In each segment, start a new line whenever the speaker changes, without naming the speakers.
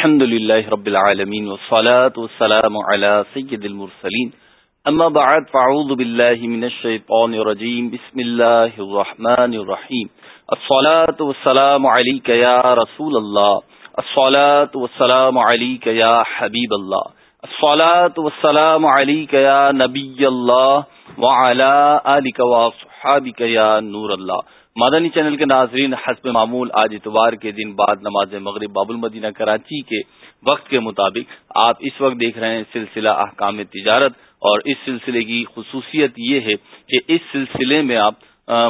الحمد لله رب العالمين والصلاة والسلام على سيد المرسلين. أما بعد فعوذ بالله من الشيطان الرجيم. بسم الله الرحمن الرحيم. الصلاة والسلام عليك يا رسول الله. الصلاة والسلام عليك يا حبيب الله. الصلاة والسلام عليك يا نبي الله. وعلى آلك وصحابك يا نور الله. مدنی چینل کے ناظرین، حسب معمول آج اتوار کے دن بعد نماز مغرب باب المدینہ، کراچی کے وقت کے مطابق آپ اس وقت دیکھ رہے ہیں سلسلہ احکام تجارت اور اس سلسلے کی خصوصیت یہ ہے کہ اس سلسلے میں آپ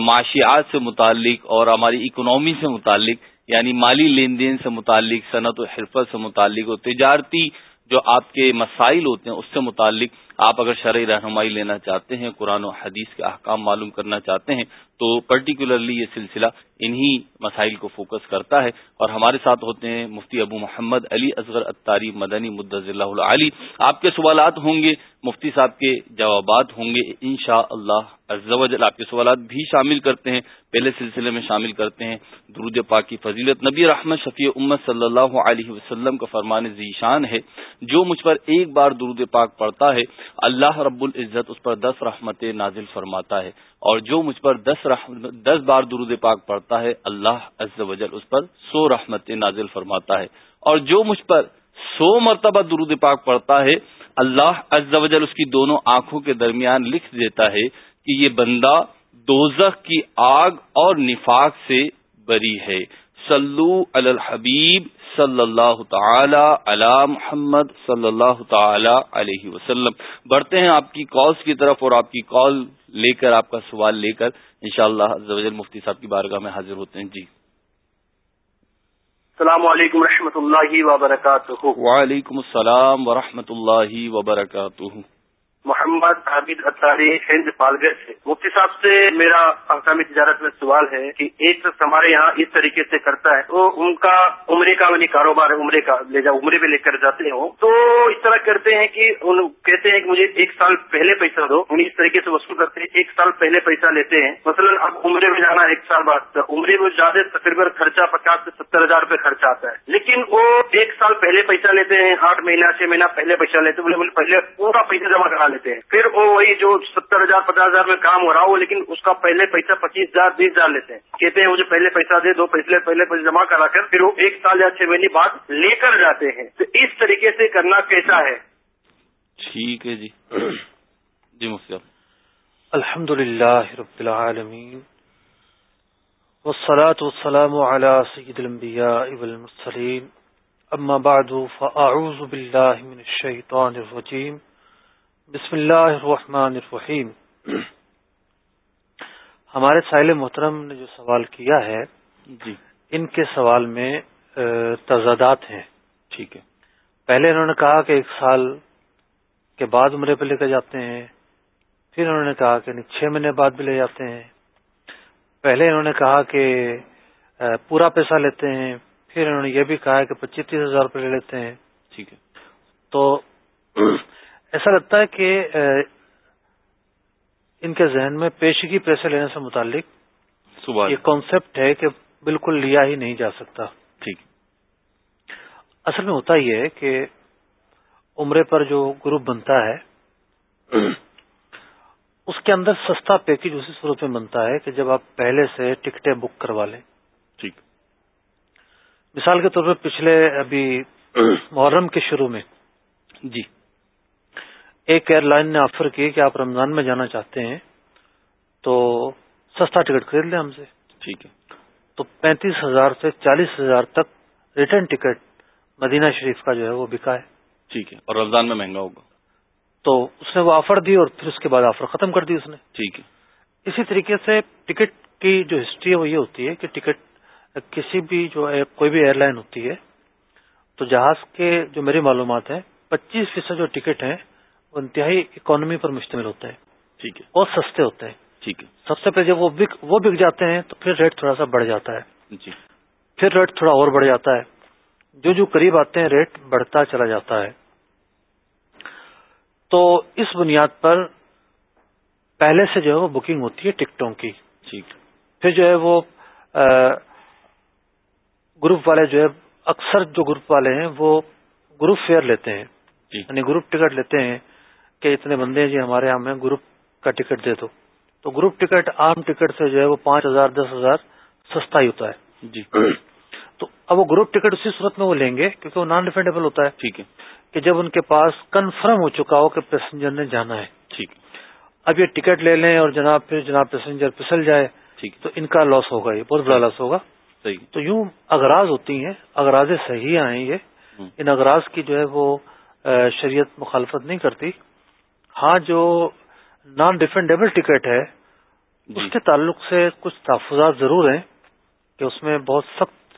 معاشیات سے متعلق اور ہماری اکنامی سے متعلق یعنی مالی لین دین سے متعلق، صنعت و حرفت سے متعلق اور تجارتی جو آپ کے مسائل ہوتے ہیں اس سے متعلق آپ اگر شرعی رہنمائی لینا چاہتے ہیں، قرآن و حدیث کے احکام معلوم کرنا چاہتے ہیں، تو پرٹیکولرلی یہ سلسلہ انہی مسائل کو فوکس کرتا ہے۔ اور ہمارے ساتھ ہوتے ہیں مفتی ابو محمد علی اصغر اتاری مدنی مدض اللہ علی آپ کے سوالات ہوں گے، مفتی صاحب کے جوابات ہوں گے ان شاء اللہ آپ کے سوالات بھی شامل کرتے ہیں، پہلے سلسلے میں شامل کرتے ہیں۔ درود پاک کی فضیلت۔ نبی رحمت شفیع امت صلی اللہ علیہ وسلم کا فرمان ذیشان ہے، جو مجھ پر ایک بار درود پاک پڑتا ہے۔ اللہ رب العزت اس پر دس رحمت نازل فرماتا ہے اور جو مجھ پر دس دس بار درود پاک پڑتا ہے، اللہ عز و جل اس پر سو رحمت نازل فرماتا ہے۔ اور جو مجھ پر سو مرتبہ درود پاک پڑتا ہے، اللہ عز و جل اس کی دونوں آنکھوں کے درمیان لکھ دیتا ہے کہ یہ بندہ دوزخ کی آگ اور نفاق سے بری ہے۔ سلو الحبیب صلی اللہ تعالی علی محمد صلی اللہ تعالی علیہ وسلم۔ بڑھتے ہیں آپ کی کالس کی طرف اور آپ کی کال لے کر آپ کا سوال لے کر۔ انشاءاللہ شاء اللہ مفتی صاحب کی بارگاہ میں حاضر ہوتے ہیں۔ جی۔
السلام علیکم و اللہ وبرکاتہ۔
وعلیکم السلام ورحمۃ اللہ وبرکاتہ۔
محمد عابد اطاری ہند پالگر سے۔ مفتی صاحب سے میرا احکامی تجارت میں سوال ہے کہ ایک شخص ہمارے یہاں اس طریقے سے کرتا ہے تو ان کا عمرے کا یعنی کاروبار ہے، عمرے کا، لے جا عمرے پہ لے کر جاتے ہوں تو اس طرح کرتے ہیں کہ ان کہتے ہیں کہ مجھے ایک سال پہلے پیسہ دو۔ انہیں اس طریقے سے وصول کرتے ہیں، ایک سال پہلے پیسہ لیتے ہیں۔ مثلا اب عمرے میں جانا ایک سال بعد عمرے میں زیادہ تقریباً خرچہ پچاس سے ستر ہزار روپے خرچہ آتا ہے۔ لیکن وہ ایک سال پہلے پیسہ لیتے ہیں، آٹھ مہینہ، چھ مہینہ پہلے پیسہ لیتے ہیں پہلے پورا پیسہ جمع کرا لیتے ہیں۔ پھر وہ وہی جو ستر ہزار پچاس ہزار میں کام ہو رہا ہو لیکن اس کا پہلے پیسہ پچیس ہزار بیس ہزار لیتے ہیں۔ کہتے ہیں مجھے پہلے پیسہ دے دو پہلے پہلے پیسے جمع کرا کر پھر وہ ایک سال یا چھ مہینے بعد لے کر جاتے ہیں۔ تو اس طریقے سے کرنا کیسا ہے؟
ٹھیک ہے جی۔ جی مفتی
الحمد للہ رب العالمین۔ والصلاة والسلام على سيد الانبياء والمرسلين اما بعد فاعوذ بالله من الشيطان الرجيم بسم اللہ الرحمن الرحیم۔ ہمارے سائل محترم نے جو سوال کیا ہے
جی۔
ان کے سوال میں تضادات ہیں۔
ٹھیک ہے۔
پہلے انہوں نے کہا کہ ایک سال کے بعد عمرے پہ لے کے جاتے ہیں پھر انہوں نے کہا کہ چھ مہینے بعد بھی لے جاتے ہیں۔ پہلے انہوں نے کہا کہ پورا پیسہ لیتے ہیں پھر انہوں نے یہ بھی کہا کہ پچیس تیس ہزار روپے لے لیتے ہیں۔
ٹھیک ہے۔
تو ایسا لگتا ہے کہ ان کے ذہن میں پیشگی پیسے لینے سے متعلق یہ کانسیپٹ ہے کہ بالکل لیا ہی نہیں جا سکتا۔
ٹھیک۔
اصل میں ہوتا یہ ہے کہ عمرے پر جو گروپ بنتا ہے اس کے اندر سستا پیکج اسی صورت میں بنتا ہے کہ جب آپ پہلے سے ٹکٹیں بک کروا لیں۔
ٹھیک۔
مثال کے طور پر پچھلے ابھی محرم کے شروع میں
جی۔
ایک ایئر لائن نے آفر کی کہ آپ رمضان میں جانا چاہتے ہیں تو سستا ٹکٹ خرید لیں ہم سے۔
ٹھیک ہے۔
تو پینتیس ہزار سے چالیس ہزار تک ریٹرن ٹکٹ مدینہ شریف کا جو ہے وہ بکا ہے۔
ٹھیک ہے اور رمضان میں مہنگا ہوگا۔
تو اس نے وہ آفر دی اور پھر اس کے بعد آفر ختم کر دی اس نے۔
ٹھیک ہے۔
اسی طریقے سے ٹکٹ کی جو ہسٹری ہے وہ یہ ہوتی ہے کہ ٹکٹ کسی بھی جو کوئی بھی ایئر لائن ہوتی ہے تو جہاز کے جو میری معلومات ہیں پچیس فیصد جو ٹکٹ ہیں انتہائی اکانومی پر مشتمل ہوتا ہے۔
ٹھیک ہے۔
اور سستے ہوتے ہیں۔
ٹھیک ہے۔
سب سے پہلے جب وہ بک وہ بک جاتے ہیں تو پھر ریٹ تھوڑا سا بڑھ جاتا ہے۔
جی۔
پھر ریٹ تھوڑا اور بڑھ جاتا ہے۔ جو جو قریب آتے ہیں ریٹ بڑھتا چلا جاتا ہے۔ تو اس بنیاد پر پہلے سے جو ہے وہ بکنگ ہوتی ہے ٹکٹوں کی۔
ٹھیک۔
پھر جو ہے وہ گروپ والے جو ہے اکثر جو گروپ والے ہیں وہ گروپ فیئر لیتے ہیں۔
جی۔
یعنی گروپ ٹکٹ لیتے ہیں۔ کہ اتنے بندے ہیں جی ہمارے یہاں میں گروپ کا ٹکٹ دے دو۔ تو گروپ ٹکٹ عام ٹکٹ سے جو ہے وہ پانچ ہزار دس ہزار سستا ہی ہوتا ہے۔
جی۔
تو اب وہ گروپ ٹکٹ اسی صورت میں وہ لیں گے کیونکہ وہ نان ریفنڈیبل ہوتا ہے۔
ٹھیک ہے۔
کہ جب ان کے پاس کنفرم ہو چکا ہو کہ پیسنجر نے جانا ہے۔
ٹھیک۔
اب یہ ٹکٹ لے لیں اور جناب پھر جناب پیسنجر پسل جائے۔
ٹھیک۔
تو ان کا لاس ہوگا یہ بہت بڑا لاس ہوگا۔
صحیح۔
تو یوں اغراض ہوتی ہیں اغراض صحیح آئیں یہ۔ ان اغراض کی جو ہے وہ شریعت مخالفت نہیں کرتی۔ ہاں جو نان ریفنڈیبل ٹکٹ ہے
جی۔
اس کے تعلق سے کچھ تحفظات ضرور ہیں کہ اس میں بہت سخت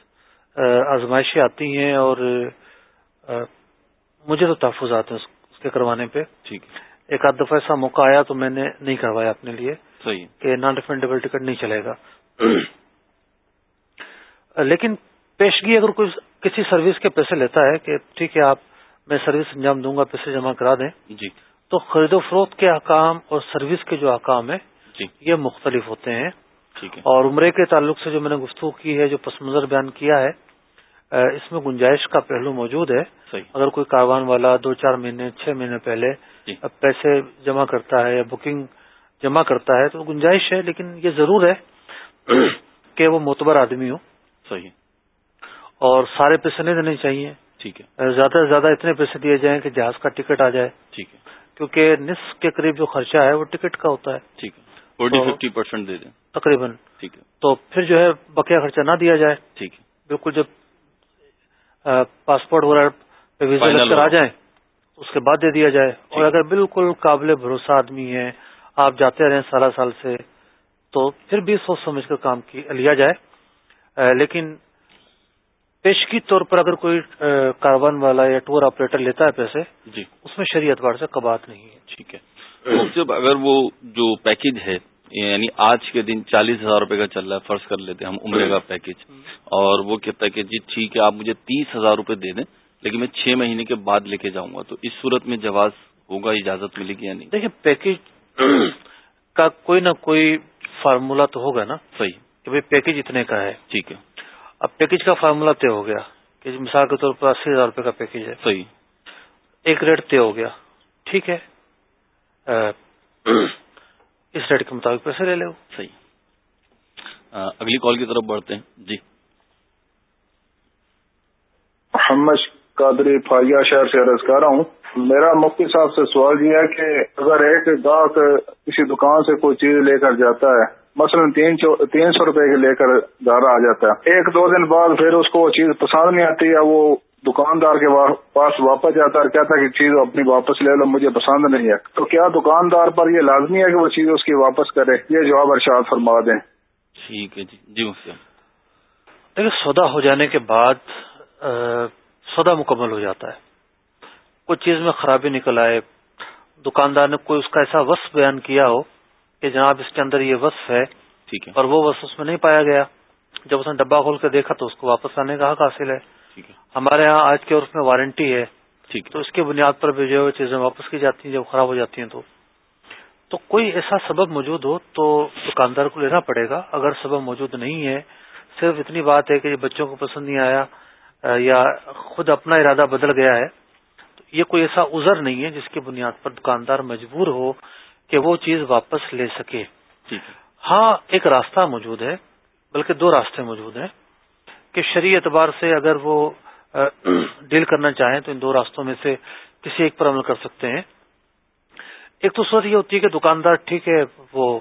آزمائشیں آتی ہیں اور مجھے تو تحفظات ہیں اس کے کروانے پہ۔
ٹھیک ہے۔
ایک آدھ دفعہ ایسا موقع آیا تو میں نے نہیں کروایا اپنے لیے
صحیح
کہ نان ریفنڈیبل ٹکٹ نہیں چلے گا۔ لیکن پیشگی اگر کوئی کسی سروس کے پیسے لیتا ہے کہ ٹھیک ہے آپ میں سروس انجام دوں گا پیسے جمع کرا دیں۔
جی۔
تو خرید و فروخت کے احکام اور سروس کے جو احکام ہیں
جی۔
یہ مختلف ہوتے ہیں۔
ٹھیک ہے۔
اور عمرے کے تعلق سے جو میں نے گفتگو کی ہے جو پس منظر بیان کیا ہے اس میں گنجائش کا پہلو موجود ہے۔
صحیح۔
اگر کوئی کاروان والا دو چار مہینے چھ مہینے پہلے
جی۔
پیسے جمع کرتا ہے یا بکنگ جمع کرتا ہے تو گنجائش ہے لیکن یہ ضرور ہے کہ وہ معتبر آدمی ہو۔
صحیح۔
اور سارے پیسے نہیں دینے چاہیے۔
ٹھیک ہے۔
زیادہ سے زیادہ اتنے پیسے دیے جائیں کہ جہاز کا ٹکٹ آ جائے۔
ٹھیک ہے۔
کیونکہ نصف کے قریب جو خرچہ ہے وہ ٹکٹ کا ہوتا ہے۔
ٹھیک ہے۔ ففٹی پرسینٹ دے دیں۔
تقریباً۔
ٹھیک ہے۔
تو پھر جو ہے بقیہ خرچہ نہ دیا جائے۔
ٹھیک ہے۔
بالکل جب پاسپورٹ وغیرہ پہ ویزا لگ کر آ۔ جائیں اس کے بعد دے دیا جائے۔ اور اگر بالکل قابل بھروسہ آدمی ہے آپ جاتے رہیں سالہ سال سے تو پھر بھی سوچ سمجھ کر کام کی لیا جائے۔ لیکن پیشگی طور پر اگر کوئی کاروان والا یا ٹور آپریٹر لیتا ہے پیسے
جی۔
اس میں شریعت بار سے کبات نہیں ہے۔
ٹھیک ہے۔ جب اگر وہ جو پیکج ہے یعنی آج کے دن چالیس ہزار روپے کا چل رہا ہے فرض کر لیتے ہیں ہم عمرے کا پیکج اور وہ کہتا ہے کہ جی ٹھیک ہے آپ مجھے تیس ہزار روپے دے دیں لیکن میں چھ مہینے کے بعد لے کے جاؤں گا تو اس صورت میں جواز ہوگا اجازت ملے گی یا نہیں؟
دیکھیں پیکج کا کوئی نہ کوئی فارمولا تو ہوگا نا
صحیح۔
کہ بھائی پیکج اتنے کا ہے۔
ٹھیک ہے۔
اب پیکج کا فارمولا طے ہو گیا کہ مثال کے طور پر اسی ہزار روپے کا پیکج ہے۔
صحیح۔
ایک ریٹ طے ہو گیا۔ ٹھیک ہے۔ اس ریٹ کے مطابق پیسے لے لے وہ۔
صحیح۔ آ، اگلی کال کی طرف بڑھتے ہیں۔ جی۔
محمد قادری فاجہ شہر سے عرض کر رہا ہوں۔ میرا مفتی صاحب سے سوال یہ ہے کہ اگر ایک گاہک کسی دکان سے کوئی چیز لے کر جاتا ہے مثلا تین تین سو روپے کے لے کر گھر آ جاتا ہے۔ ایک دو دن بعد پھر اس کو وہ چیز پسند نہیں آتی یا وہ دکاندار کے پاس واپس جاتا ہے اور کہتا ہے کہ چیز اپنی واپس لے لو، مجھے پسند نہیں ہے۔ تو کیا دکاندار پر یہ لازمی ہے کہ وہ چیز اس کی واپس کرے؟ یہ جواب ارشاد فرما دیں۔
ٹھیک ہے جی۔ جی مفتی صاحب۔
دیکھیں، سودا ہو جانے کے بعد سودا مکمل ہو جاتا ہے۔ کوئی چیز میں خرابی نکل آئے، دکاندار نے کوئی اس کا ایسا وصف بیان کیا ہو کہ جناب اس کے اندر یہ وصف ہے
ٹھیک ہے۔
اور وہ وصف اس میں نہیں پایا گیا۔ جب اس نے ڈبہ کھول کے دیکھا تو اس کو واپس لانے کا حق حاصل ہے۔ ہمارے ہاں آج کے عرف میں وارنٹی ہے۔
ٹھیک
تو اس کی بنیاد پر بھی جو ہے چیزیں واپس کی جاتی ہیں جب خراب ہو جاتی ہیں تو۔ تو کوئی ایسا سبب موجود ہو تو دکاندار کو لینا پڑے گا۔ اگر سبب موجود نہیں ہے صرف اتنی بات ہے کہ بچوں کو پسند نہیں آیا یا خود اپنا ارادہ بدل گیا ہے تو یہ کوئی ایسا عذر نہیں ہے جس کی بنیاد پر دکاندار مجبور ہو کہ وہ چیز واپس لے سکے۔
ٹھیک ہے
ہاں ایک راستہ موجود ہے بلکہ دو راستے موجود ہیں کہ شرعی اعتبار سے اگر وہ ڈیل کرنا چاہیں تو ان دو راستوں میں سے کسی ایک پر عمل کر سکتے ہیں۔ ایک تو صورت یہ ہوتی ہے کہ دکاندار ٹھیک ہے وہ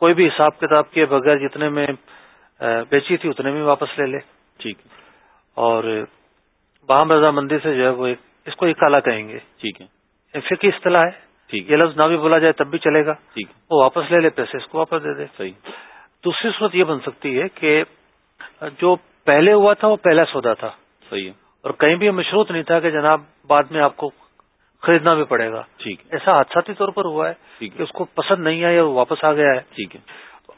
کوئی بھی حساب کتاب کے بغیر جتنے میں بیچی تھی اتنے میں واپس لے لے۔
ٹھیک۔
اور باہم رضامندی سے جو ہے وہ اس کو اکالا کہیں گے۔
ٹھیک ہے۔
فقی اصطلاح ہے۔ یہ لفظ نہ بھی بولا جائے تب بھی چلے گا۔ وہ واپس لے لے پیسے اس کو واپس دے دے۔
صحیح۔
دوسری صورت یہ بن سکتی ہے کہ جو پہلے ہوا تھا وہ پہلا سودا تھا۔
صحیح
اور کہیں بھی مشروط نہیں تھا کہ جناب بعد میں آپ کو خریدنا بھی پڑے گا۔
ٹھیک
ایسا حادثاتی طور پر ہوا ہے کہ اس کو پسند نہیں آیا اور واپس آ گیا ہے۔
ٹھیک ہے۔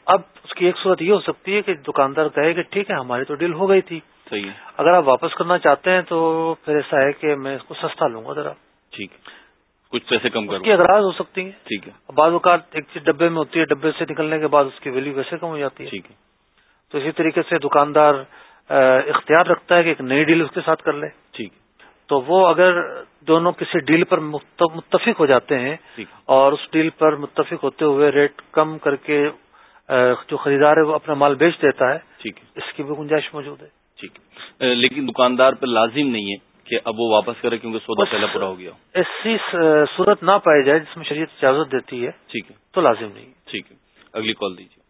اب اس کی ایک صورت یہ ہو سکتی ہے کہ دکاندار کہے کہ ٹھیک ہے ہماری تو ڈیل ہو گئی تھی۔
صحیح
اگر آپ واپس کرنا چاہتے ہیں تو پھر ایسا ہے کہ میں اس کو سستا لوں گا ذرا۔
ٹھیک ہے۔ کچھ پیسے کم کرو
کی اغراض ہو سکتی ہیں۔
ٹھیک ہے۔
بعض اوقات ایک چیز ڈبے میں ہوتی ہے ڈبے سے نکلنے کے بعد اس کی ویلیو ویسے کم ہو جاتی ہے؟
ٹھیک ہے۔
تو اسی طریقے سے دکاندار اختیار رکھتا ہے کہ ایک نئی ڈیل اس کے ساتھ کر لے۔
ٹھیک
تو وہ اگر دونوں کسی ڈیل پر متفق ہو جاتے ہیں اور اس ڈیل پر متفق ہوتے ہوئے ریٹ کم کر کے جو خریدار ہے وہ اپنا مال بیچ دیتا ہے
ٹھیک
اس کی بھی گنجائش موجود ہے۔
ٹھیک لیکن دکاندار پہ لازم نہیں ہے۔ کہ اب وہ واپس کرے کیونکہ سودا پہلا پورا ہو گیا
ایسی صورت نہ پائی جائے جس میں شریعت اجازت دیتی ہے
ٹھیک ہے۔
تو لازم نہیں
ٹھیک ہے۔ اگلی کال دیجیے۔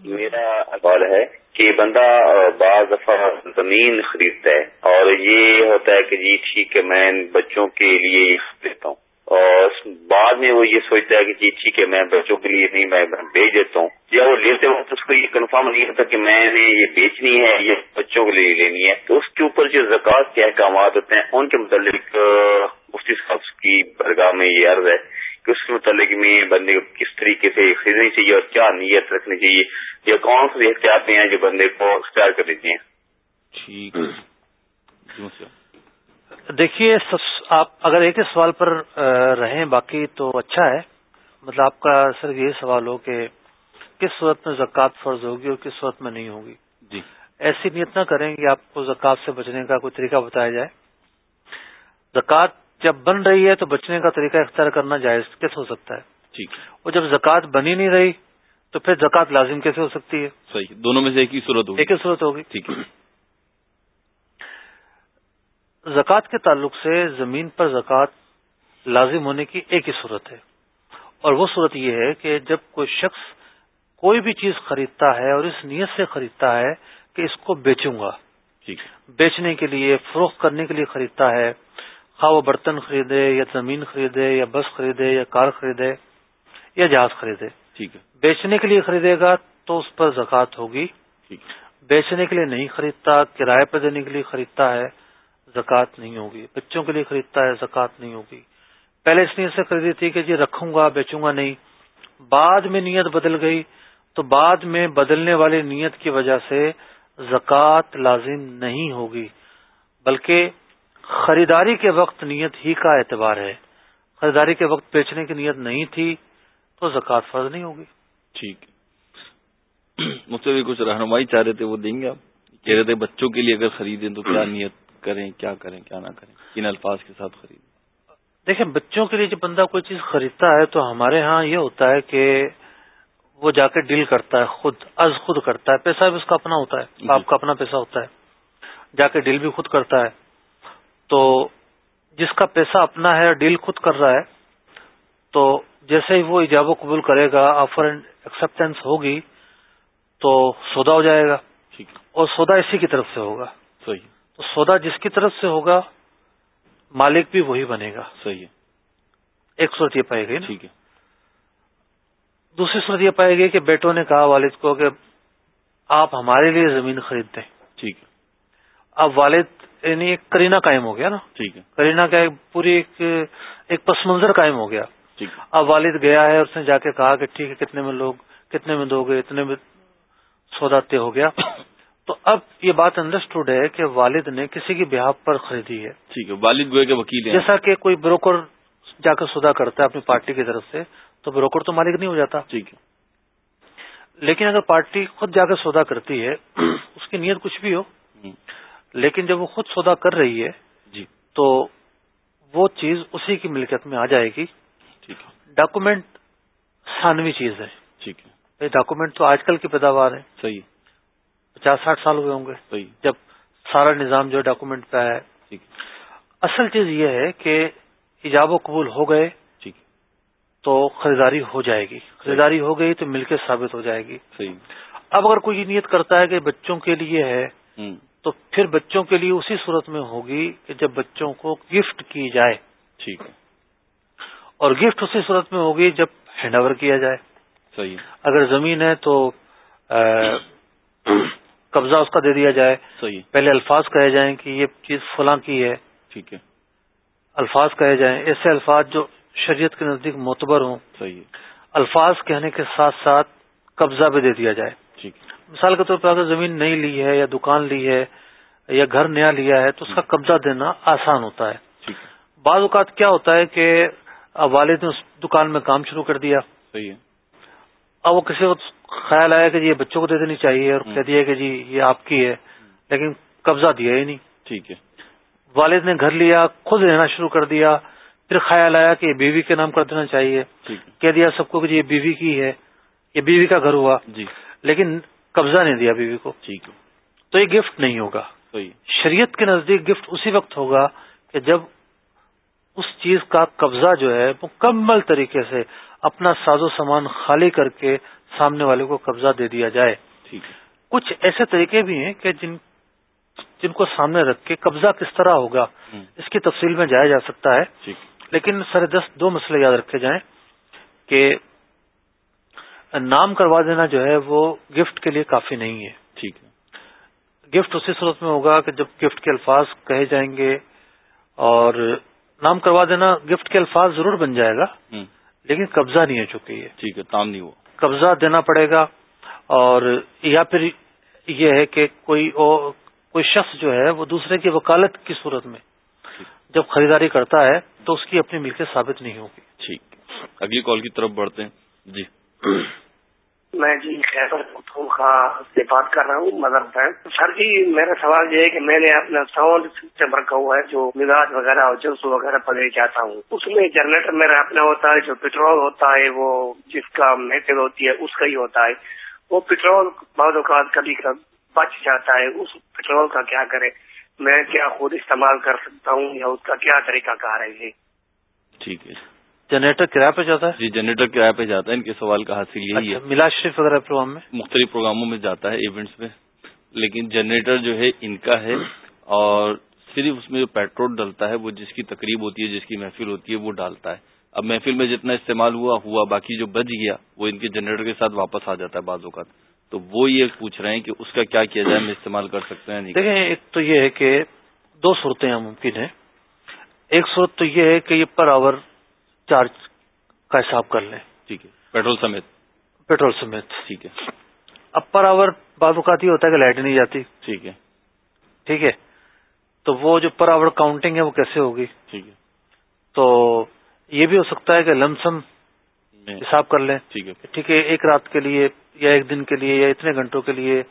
میرا سوال ہے کہ بندہ بعض دفعہ زمین خریدتا ہے اور یہ ہوتا ہے کہ جی ٹھیک ہے میں بچوں کے لیے لیتا ہوں۔ اور بعد میں وہ یہ سوچتا ہے کہ جی ٹھیک ہے میں بچوں کے لیے نہیں میں بیچ دیتا ہوں۔ یا وہ لیتے وقت اس کو یہ کنفرم نہیں ہوتا کہ میں نے یہ بیچنی ہے یہ بچوں کے لیے لینی ہے تو اس کے اوپر جو زکوٰۃ کے احکامات ہوتے ہیں ان کے متعلق مفتی صاحب کی برگاہ میں یہ عرض ہے کہ اس کے متعلق میں بندے کو کس طریقے سے خریدنی چاہیے اور کیا نیت رکھنی چاہیے یا کون سی احتیاط ہیں جو بندے کو اختیار کر دیتی ہیں؟
دیکھیے آپ اگر ایک ہی سوال پر رہیں باقی تو اچھا ہے۔ مطلب آپ کا صرف یہی سوال ہو کہ کس صورت میں زکوٰۃ فرض ہوگی اور کس صورت میں نہیں ہوگی؟
جی۔
ایسی نیت نہ کریں کہ آپ کو زکوٰۃ سے بچنے کا کوئی طریقہ بتایا جائے۔ زکوٰۃ جب بن رہی ہے تو بچنے کا طریقہ اختیار کرنا جائز کیسے ہو سکتا ہے؟
ٹھیک۔
اور جب زکوٰۃ بنی نہیں رہی تو پھر زکوٰۃ لازم کیسے ہو سکتی ہے؟
صحیح۔ دونوں میں سے ایک ہی صورت ہوگی۔
ایک ہی صورت ہوگی۔
ٹھیک ہے۔
زکوٰۃ کے تعلق سے زمین پر زکوٰۃ لازم ہونے کی ایک ہی صورت ہے۔ اور وہ صورت یہ ہے کہ جب کوئی شخص کوئی بھی چیز خریدتا ہے اور اس نیت سے خریدتا ہے کہ اس کو بیچوں گا۔ بیچنے کے لیے فروخت کرنے کے لیے خریدتا ہے خواہ وہ برتن خریدے یا زمین خریدے یا بس خریدے یا کار خریدے یا جہاز خریدے۔
ٹھیک ہے۔
بیچنے کے لیے خریدے گا تو اس پر زکوٰۃ ہوگی۔ بیچنے کے لیے نہیں خریدتا کرائے پہ دینے کے لیے خریدتا ہے۔ زکوٰۃ نہیں ہوگی۔ بچوں کے لیے خریدتا ہے زکوٰۃ نہیں ہوگی۔ پہلے اس نیت سے خریدی تھی کہ جی رکھوں گا، بیچوں گا نہیں۔ بعد میں نیت بدل گئی۔ تو بعد میں بدلنے والی نیت کی وجہ سے زکوٰۃ لازم نہیں ہوگی۔ بلکہ خریداری کے وقت نیت ہی کا اعتبار ہے۔ خریداری کے وقت بیچنے کی نیت نہیں تھی تو زکوٰۃ فرض نہیں ہوگی۔
ٹھیک۔ مجھ سے بھی کچھ رہنمائی چاہ رہے تھے، وہ دیں گے آپ۔ کہہ رہے تھے بچوں کے لیے اگر خریدیں تو کیا نیت کریں کیا کریں کیا نہ کریں کن الفاظ کے ساتھ خریدیں
دیکھیں بچوں کے لیے جب بندہ کوئی چیز خریدتا ہے تو ہمارے ہاں یہ ہوتا ہے کہ وہ جا کے ڈیل کرتا ہے خود از خود کرتا ہے پیسہ بھی اس کا اپنا ہوتا ہے جی۔ آپ کا اپنا پیسہ ہوتا ہے۔ جا کے ڈیل بھی خود کرتا ہے۔ تو جس کا پیسہ اپنا ہے ڈیل خود کر رہا ہے تو جیسے ہی وہ ایجاب و قبول کرے گا آفر اینڈ ایکسپٹینس ہوگی تو سودا ہو جائے گا۔ اور سودا اسی کی طرف سے ہوگا۔
صحیح۔
تو سودا جس کی طرف سے ہوگا مالک بھی وہی بنے گا۔
صحیح ہے۔
ایک صورت یہ پائے گی
ٹھیک ہے۔
دوسری صورت یہ پائے گی کہ بیٹوں نے کہا والد کو کہ آپ ہمارے لیے زمین خرید دیں
ٹھیک ہے۔
اب والد یعنی ایک کرینا قائم ہو گیا نا۔
ٹھیک ہے۔
کرینا کا پوری ایک ایک پس منظر قائم ہو گیا۔ اب والد گیا ہے اس نے جا کے کہا کہ ٹھیک ہے کتنے میں لوگ کتنے میں دو گے اتنے میں سودا طے ہو گیا۔ تو اب یہ بات انڈرسٹوڈ ہے کہ والد نے کسی کی بحاف پر خریدی ہے۔
ٹھیک ہے والد گوئے کے وکیل
جیسا کہ کوئی بروکر جا کر سودا کرتا ہے اپنی پارٹی کی طرف سے تو بروکر تو مالک نہیں ہو جاتا۔
ٹھیک ہے۔
لیکن اگر پارٹی خود جا کر سودا کرتی ہے اس کی نیت کچھ بھی ہو لیکن جب وہ خود سودا کر رہی ہے
جی۔
تو وہ چیز اسی کی ملکیت میں آ جائے گی۔ ڈاکومینٹ ثانوی چیز ہے۔
ٹھیک
ہے۔ ڈاکومینٹ تو آج کل کی پیداوار ہے۔
صحیح
پچاس ساٹھ سال ہوئے ہوں گے۔ جب سارا نظام جو ڈاکومنٹ پہ ہے اصل چیز یہ ہے کہ ایجاب و قبول ہو گئے تو خریداری ہو جائے گی۔ خریداری ہو گئی تو مل کے ثابت ہو جائے گی۔
صحیح۔
اب اگر کوئی نیت کرتا ہے کہ بچوں کے لیے ہے تو پھر بچوں کے لیے اسی صورت میں ہوگی کہ جب بچوں کو گفٹ کی جائے۔
ٹھیک۔ ہے
اور گفٹ اسی صورت میں ہوگی جب ہینڈ اوور کیا جائے۔
صحیح۔
اگر زمین ہے تو قبضہ اس کا دے دیا جائے۔
صحیح۔
پہلے الفاظ کہے جائیں کہ یہ چیز فلاں کی ہے۔
ٹھیک ہے۔
الفاظ کہے جائیں۔ ایسے الفاظ جو شریعت کے نزدیک معتبر ہوں۔
صحیح۔
الفاظ کہنے کے ساتھ ساتھ قبضہ بھی دے دیا جائے۔
ٹھیک
مثال کے طور پر اگر زمین نئی لی ہے یا دکان لی ہے یا گھر نیا لیا ہے تو اس کا قبضہ دینا آسان ہوتا ہے۔ بعض اوقات کیا ہوتا ہے کہ والد نے اس دکان میں کام شروع کر دیا۔
صحیح ہے۔
اب وہ کسی وقت خیال آیا کہ جی یہ بچوں کو دے دینی چاہیے اور کہہ دیا کہ جی یہ آپ کی ہے لیکن قبضہ دیا ہی نہیں۔
ٹھیک ہے۔
والد نے گھر لیا خود رہنا شروع کر دیا پھر خیال آیا کہ یہ بیوی کے نام کر دینا چاہیے۔ کہہ دیا سب کو کہ جی یہ بیوی کی ہے یہ بیوی کا گھر ہوا۔
جی۔
لیکن قبضہ نہیں دیا بیوی کو۔
ٹھیک ہے۔
تو یہ گفٹ نہیں ہوگا۔ شریعت کے نزدیک گفٹ اسی وقت ہوگا کہ جب اس چیز کا قبضہ جو ہے مکمل طریقے سے اپنا ساز و سامان خالی کر کے سامنے والے کو قبضہ دے دیا جائے۔ کچھ ایسے طریقے بھی ہیں کہ جن جن کو سامنے رکھ کے قبضہ کس طرح ہوگا اس کی تفصیل میں جایا جا سکتا ہے۔ لیکن سر دس دو مسئلے یاد رکھے جائیں کہ نام کروا دینا جو ہے وہ گفٹ کے لیے کافی نہیں ہے۔
ٹھیک
ہے۔ گفٹ اسی صورت میں ہوگا کہ جب گفٹ کے الفاظ کہے جائیں گے اور نام کروا دینا گفٹ کے الفاظ ضرور بن جائے گا لیکن قبضہ نہیں ہو چکی ہے۔
ٹھیک ہے تام نہیں ہوا۔
قبضہ دینا پڑے گا اور یا پھر یہ ہے کہ کوئی کوئی شخص جو ہے وہ دوسرے کی وکالت کی صورت میں جب خریداری کرتا ہے تو اس کی اپنی ملکیت ثابت نہیں ہوگی۔
ٹھیک۔ اگلی کال کی طرف بڑھتے ہیں۔ جی۔
میں جی خیبر خان ہاں، سے بات کر رہا ہوں مدر بینک سر جی میرا سوال یہ ہے کہ میں نے اپنا ساؤنڈ سسٹم رکھا ہوا ہے، جو مزاج وغیرہ اور جلس وغیرہ پڑھے جاتا ہوں۔ اس میں جنریٹر میرا اپنا ہوتا ہے، جو پیٹرول ہوتا ہے، وہ جس کا میٹل ہوتی ہے، اس کا ہی ہوتا ہے۔ وہ پیٹرول بعض اوقات کبھی کبھی بچ جاتا ہے۔ اس پیٹرول کا کیا کرے؟ میں کیا خود استعمال کر سکتا ہوں یا اس کا کیا طریقہ کار ہے یہ؟
ٹھیک ہے۔
جنریٹر کرایہ پہ جاتا ہے؟
جی جنریٹر کرایہ پہ جاتا ہے ان کے سوال کا حاصل یہی ہے۔
اچھا، ملا شریف وغیرہ پروگرام میں؟
مختلف پروگراموں میں جاتا ہے ایونٹس میں لیکن جنریٹر جو ہے ان کا ہے اور صرف اس میں جو پیٹرول ڈلتا ہے وہ جس کی تقریب ہوتی ہے جس کی محفل ہوتی ہے وہ ڈالتا ہے۔ اب محفل میں جتنا استعمال ہوا ہوا باقی جو بچ گیا وہ ان کے جنریٹر کے ساتھ واپس آ جاتا ہے بعض اوقات۔ تو وہ یہ پوچھ رہے ہیں کہ اس کا کیا کیا جائے ہم استعمال کر سکتے ہیں
دیکھیں ایک تو یہ ہے کہ دو صورتیں ممکن ہیں۔ ایک صورت تو یہ ہے کہ یہ پر آور چارج کا حساب کر لیں۔
ٹھیک ہے۔ پیٹرول سمیت۔
پیٹرول سمیت۔
ٹھیک ہے۔
اب پر آور بعض اوقات یہ ہوتا ہے کہ لائٹ نہیں جاتی۔
ٹھیک ہے۔
ٹھیک ہے۔ تو وہ جو پر آور کاؤنٹنگ ہے وہ کیسے ہوگی؟
ٹھیک ہے۔
تو یہ بھی ہو سکتا ہے کہ لمسم حساب کر لیں۔
ٹھیک ہے۔
ٹھیک ہے ایک رات کے لیے یا ایک دن کے لیے یا اتنے گھنٹوں کے لیے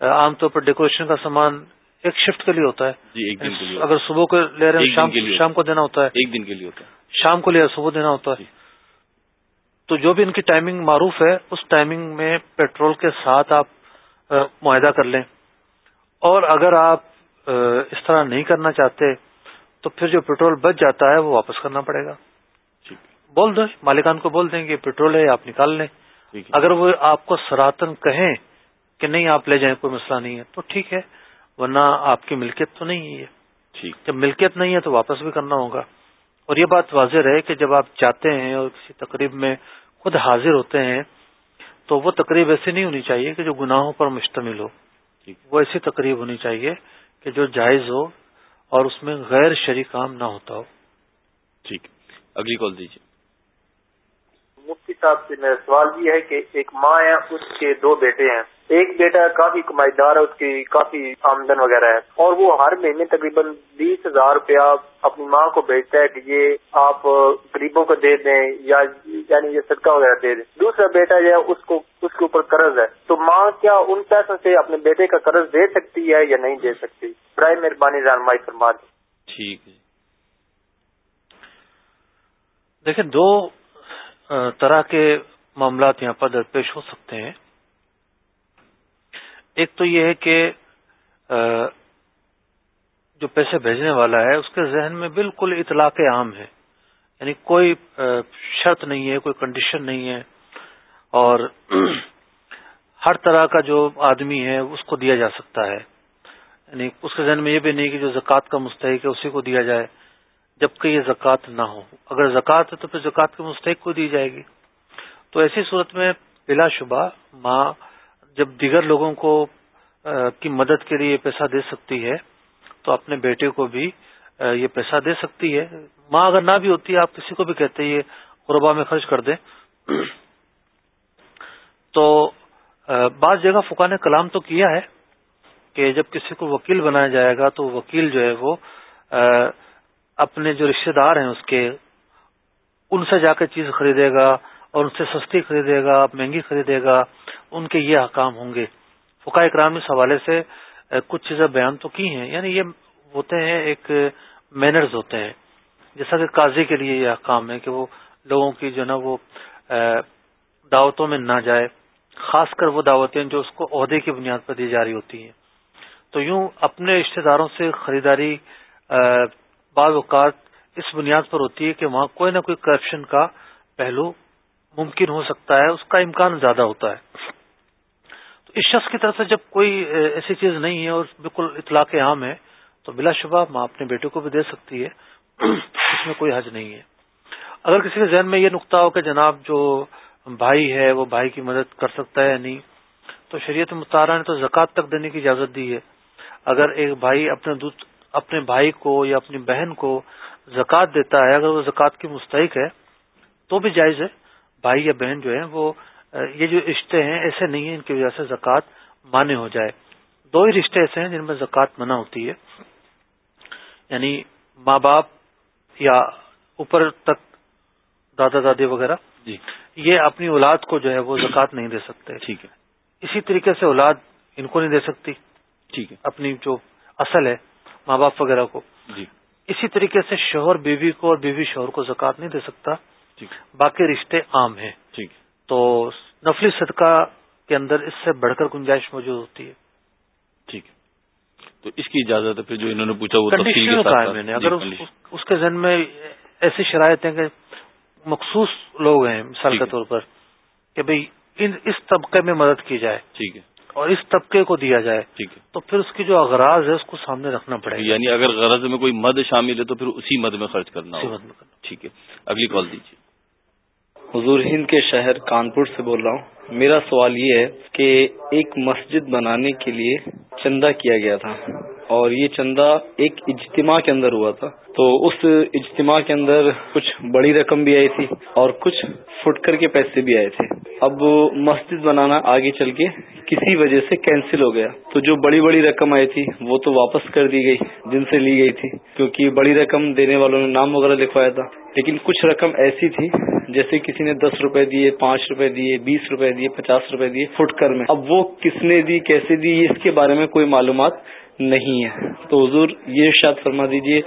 عام طور پر ڈیکوریشن کا سامان ایک شفٹ کے لیے ہوتا ہے۔
جی ایک دن کے لیے۔
اگر صبح کو لے رہے ہیں شام کو دینا ہوتا ہے۔
ایک دن کے لیے ہوتا ہے۔
شام کو لے صبح دینا ہوتا ہے۔ جی۔ تو جو بھی ان کی ٹائمنگ معروف ہے اس ٹائمنگ میں پیٹرول کے ساتھ آپ معاہدہ کر لیں۔ اور اگر آپ اس طرح نہیں کرنا چاہتے تو پھر جو پیٹرول بچ جاتا ہے وہ واپس کرنا پڑے گا۔ بول دیں مالکان کو بول دیں کہ پیٹرول ہے آپ نکال لیں۔ اگر وہ آپ کو سراتن کہیں کہ نہیں آپ لے جائیں کوئی مسئلہ نہیں ہے تو ٹھیک ہے۔ ورنہ آپ کی ملکیت تو نہیں ہے۔ جب ملکیت نہیں ہے تو واپس بھی کرنا ہوگا۔ اور یہ بات واضح رہے کہ جب آپ چاہتے ہیں اور کسی تقریب میں خود حاضر ہوتے ہیں تو وہ تقریب ایسی نہیں ہونی چاہیے کہ جو گناہوں پر مشتمل ہو۔ وہ ایسی تقریب ہونی چاہیے کہ جو جائز ہو اور اس میں غیر شریک کام نہ ہوتا ہو۔
ٹھیک۔ اگلی کال دیجیے
مفتی صاحب سے میرا سوال یہ ہے کہ ایک ماں ہے، اس کے دو بیٹے ہیں۔ ایک بیٹا کافی کمائی دار ہے، اس کی کافی آمدن وغیرہ ہے۔ اور وہ ہر مہینے تقریباً بیس ہزار روپیہ اپنی ماں کو بھیجتا ہے کہ یہ آپ غریبوں کو دے دیں یا یعنی یہ صدقہ وغیرہ دے دیں۔ دوسرا بیٹا جو ہے، اس کو، اس کے اوپر قرض ہے۔ تو ماں کیا ان پیسوں سے اپنے بیٹے کا قرض دے سکتی ہے یا نہیں دے سکتی؟ برائے مہربانی رہنمائی فرما دیں۔
ٹھیک ہے۔
دیکھیں، دو طرح کے معاملات یہاں پر درپیش ہو سکتے ہیں۔ ایک تو یہ ہے کہ جو پیسے بھیجنے والا ہے، اس کے ذہن میں بالکل اطلاق عام ہے۔ یعنی کوئی شرط نہیں ہے، کوئی کنڈیشن نہیں ہے۔ اور ہر طرح کا جو آدمی ہے، اس کو دیا جا سکتا ہے۔ یعنی اس کے ذہن میں یہ بھی نہیں کہ جو زکوٰۃ کا مستحق ہے، اسی کو دیا جائے۔ جبکہ یہ زکوٰۃ نہ ہو۔ اگر زکوٰۃ ہے تو پھر زکوٰۃ کے مستحق کو دی جائے گی۔ تو ایسی صورت میں بلا شبہ ماں جب دیگر لوگوں کو کی مدد کے لیے یہ پیسہ دے سکتی ہے، تو اپنے بیٹے کو بھی یہ پیسہ دے سکتی ہے۔ ماں اگر نہ بھی ہوتی ہے آپ کسی کو بھی کہتے یہ قربا میں خرچ کر دیں۔ تو بعض جگہ فکا نے کلام تو کیا ہے کہ جب کسی کو وکیل بنایا جائے گا تو وکیل جو ہے وہ اپنے جو رشتے دار ہیں اس کے، ان سے جا کے چیز خریدے گا اور ان سے سستی خریدے گا، مہنگی خریدے گا، ان کے یہ احکام ہوں گے۔ فقہ اکرام اس حوالے سے کچھ چیزیں بیان تو کی ہیں یعنی یہ ہوتے ہیں ایک مینرز ہوتے ہیں۔ جیسا کہ قاضی کے لیے یہ احکام ہے کہ وہ لوگوں کی جو نا وہ دعوتوں میں نہ جائے۔ خاص کر وہ دعوتیں جو اس کو عہدے کی بنیاد پر دی جا رہی ہوتی ہیں۔ تو یوں اپنے رشتے داروں سے خریداری بعض اوقات اس بنیاد پر ہوتی ہے کہ وہاں کوئی نہ کوئی کرپشن کا پہلو ممکن ہو سکتا ہے، اس کا امکان زیادہ ہوتا ہے۔ تو اس شخص کی طرف سے جب کوئی ایسی چیز نہیں ہے اور بالکل اطلاق عام ہے، تو بلا شبہ ماں اپنے بیٹے کو بھی دے سکتی ہے۔ اس میں کوئی حج نہیں ہے۔ اگر کسی کے ذہن میں یہ نقطہ ہو کہ جناب جو بھائی ہے، وہ بھائی کی مدد کر سکتا ہے یا نہیں، تو شریعت مطالعہ نے تو زکوٰۃ تک دینے کی اجازت دی ہے۔ اگر ایک بھائی اپنے دودھ اپنے بھائی کو یا اپنی بہن کو زکوٰۃ دیتا ہے اگر وہ زکوٰۃ کی مستحق ہے تو بھی جائز ہے۔ بھائی یا بہن جو ہے وہ یہ جو رشتے ہیں ایسے نہیں ہیں ان کی وجہ سے زکوٰۃ مانے ہو جائے۔ دو ہی رشتے ایسے ہیں جن میں زکوٰۃ منع ہوتی ہے۔ یعنی ماں باپ یا اوپر تک دادا دادی وغیرہ جی۔ یہ اپنی اولاد کو جو ہے وہ زکوٰۃ نہیں دے سکتے۔ ٹھیک ہے۔ اسی طریقے سے اولاد ان کو نہیں دے سکتی۔ ٹھیک ہے۔ اپنی جو اصل ہے ماں باپ وغیرہ کو۔ جی۔ اسی طریقے سے شوہر بیوی کو اور بیوی شوہر کو زکوٰۃ نہیں دے سکتا۔ باقی رشتے عام ہیں۔ ٹھیک تو نفلی صدقہ کے اندر اس سے بڑھ کر گنجائش موجود ہوتی ہے۔
ٹھیک تو اس کی اجازت ہے پھر جو انہوں نے پوچھا وہ
میں نے اگر جی، اس کے ذہن میں ایسی شرائط ہیں کہ مخصوص لوگ ہیں مثال کے طور پر کہ بھئی اس طبقے میں مدد کی جائے۔ ٹھیک ہے۔ اور اس طبقے کو دیا جائے ٹھیک ہے۔ تو پھر اس کی جو اغراض ہے اس کو سامنے رکھنا پڑے گا۔
یعنی اگر غرض میں کوئی مد شامل ہے تو پھر اسی مد میں خرچ کرنا ٹھیک ہے۔ اگلی کال دیجیے۔
حضور ہند کے شہر کانپور سے بول رہا ہوں۔ میرا سوال یہ ہے کہ ایک مسجد بنانے کے لیے چندہ کیا گیا تھا؟ اور یہ چندہ ایک اجتماع کے اندر ہوا تھا۔ تو اس اجتماع کے اندر کچھ بڑی رقم بھی آئی تھی اور کچھ فٹ کر کے پیسے بھی آئے تھے۔ اب مسجد بنانا آگے چل کے کسی وجہ سے کینسل ہو گیا۔ تو جو بڑی بڑی رقم آئی تھی وہ تو واپس کر دی گئی جن سے لی گئی تھی۔ کیونکہ بڑی رقم دینے والوں نے نام وغیرہ لکھوایا تھا۔ لیکن کچھ رقم ایسی تھی جیسے کسی نے دس روپے دیے، پانچ روپے دیے، بیس روپے دیے، پچاس روپے دیے فٹ کر میں۔ اب وہ کس نے دی، کیسے دی، اس کے بارے میں کوئی معلومات نہیں ہے۔ تو حضور یہ شاد فرما دیجیے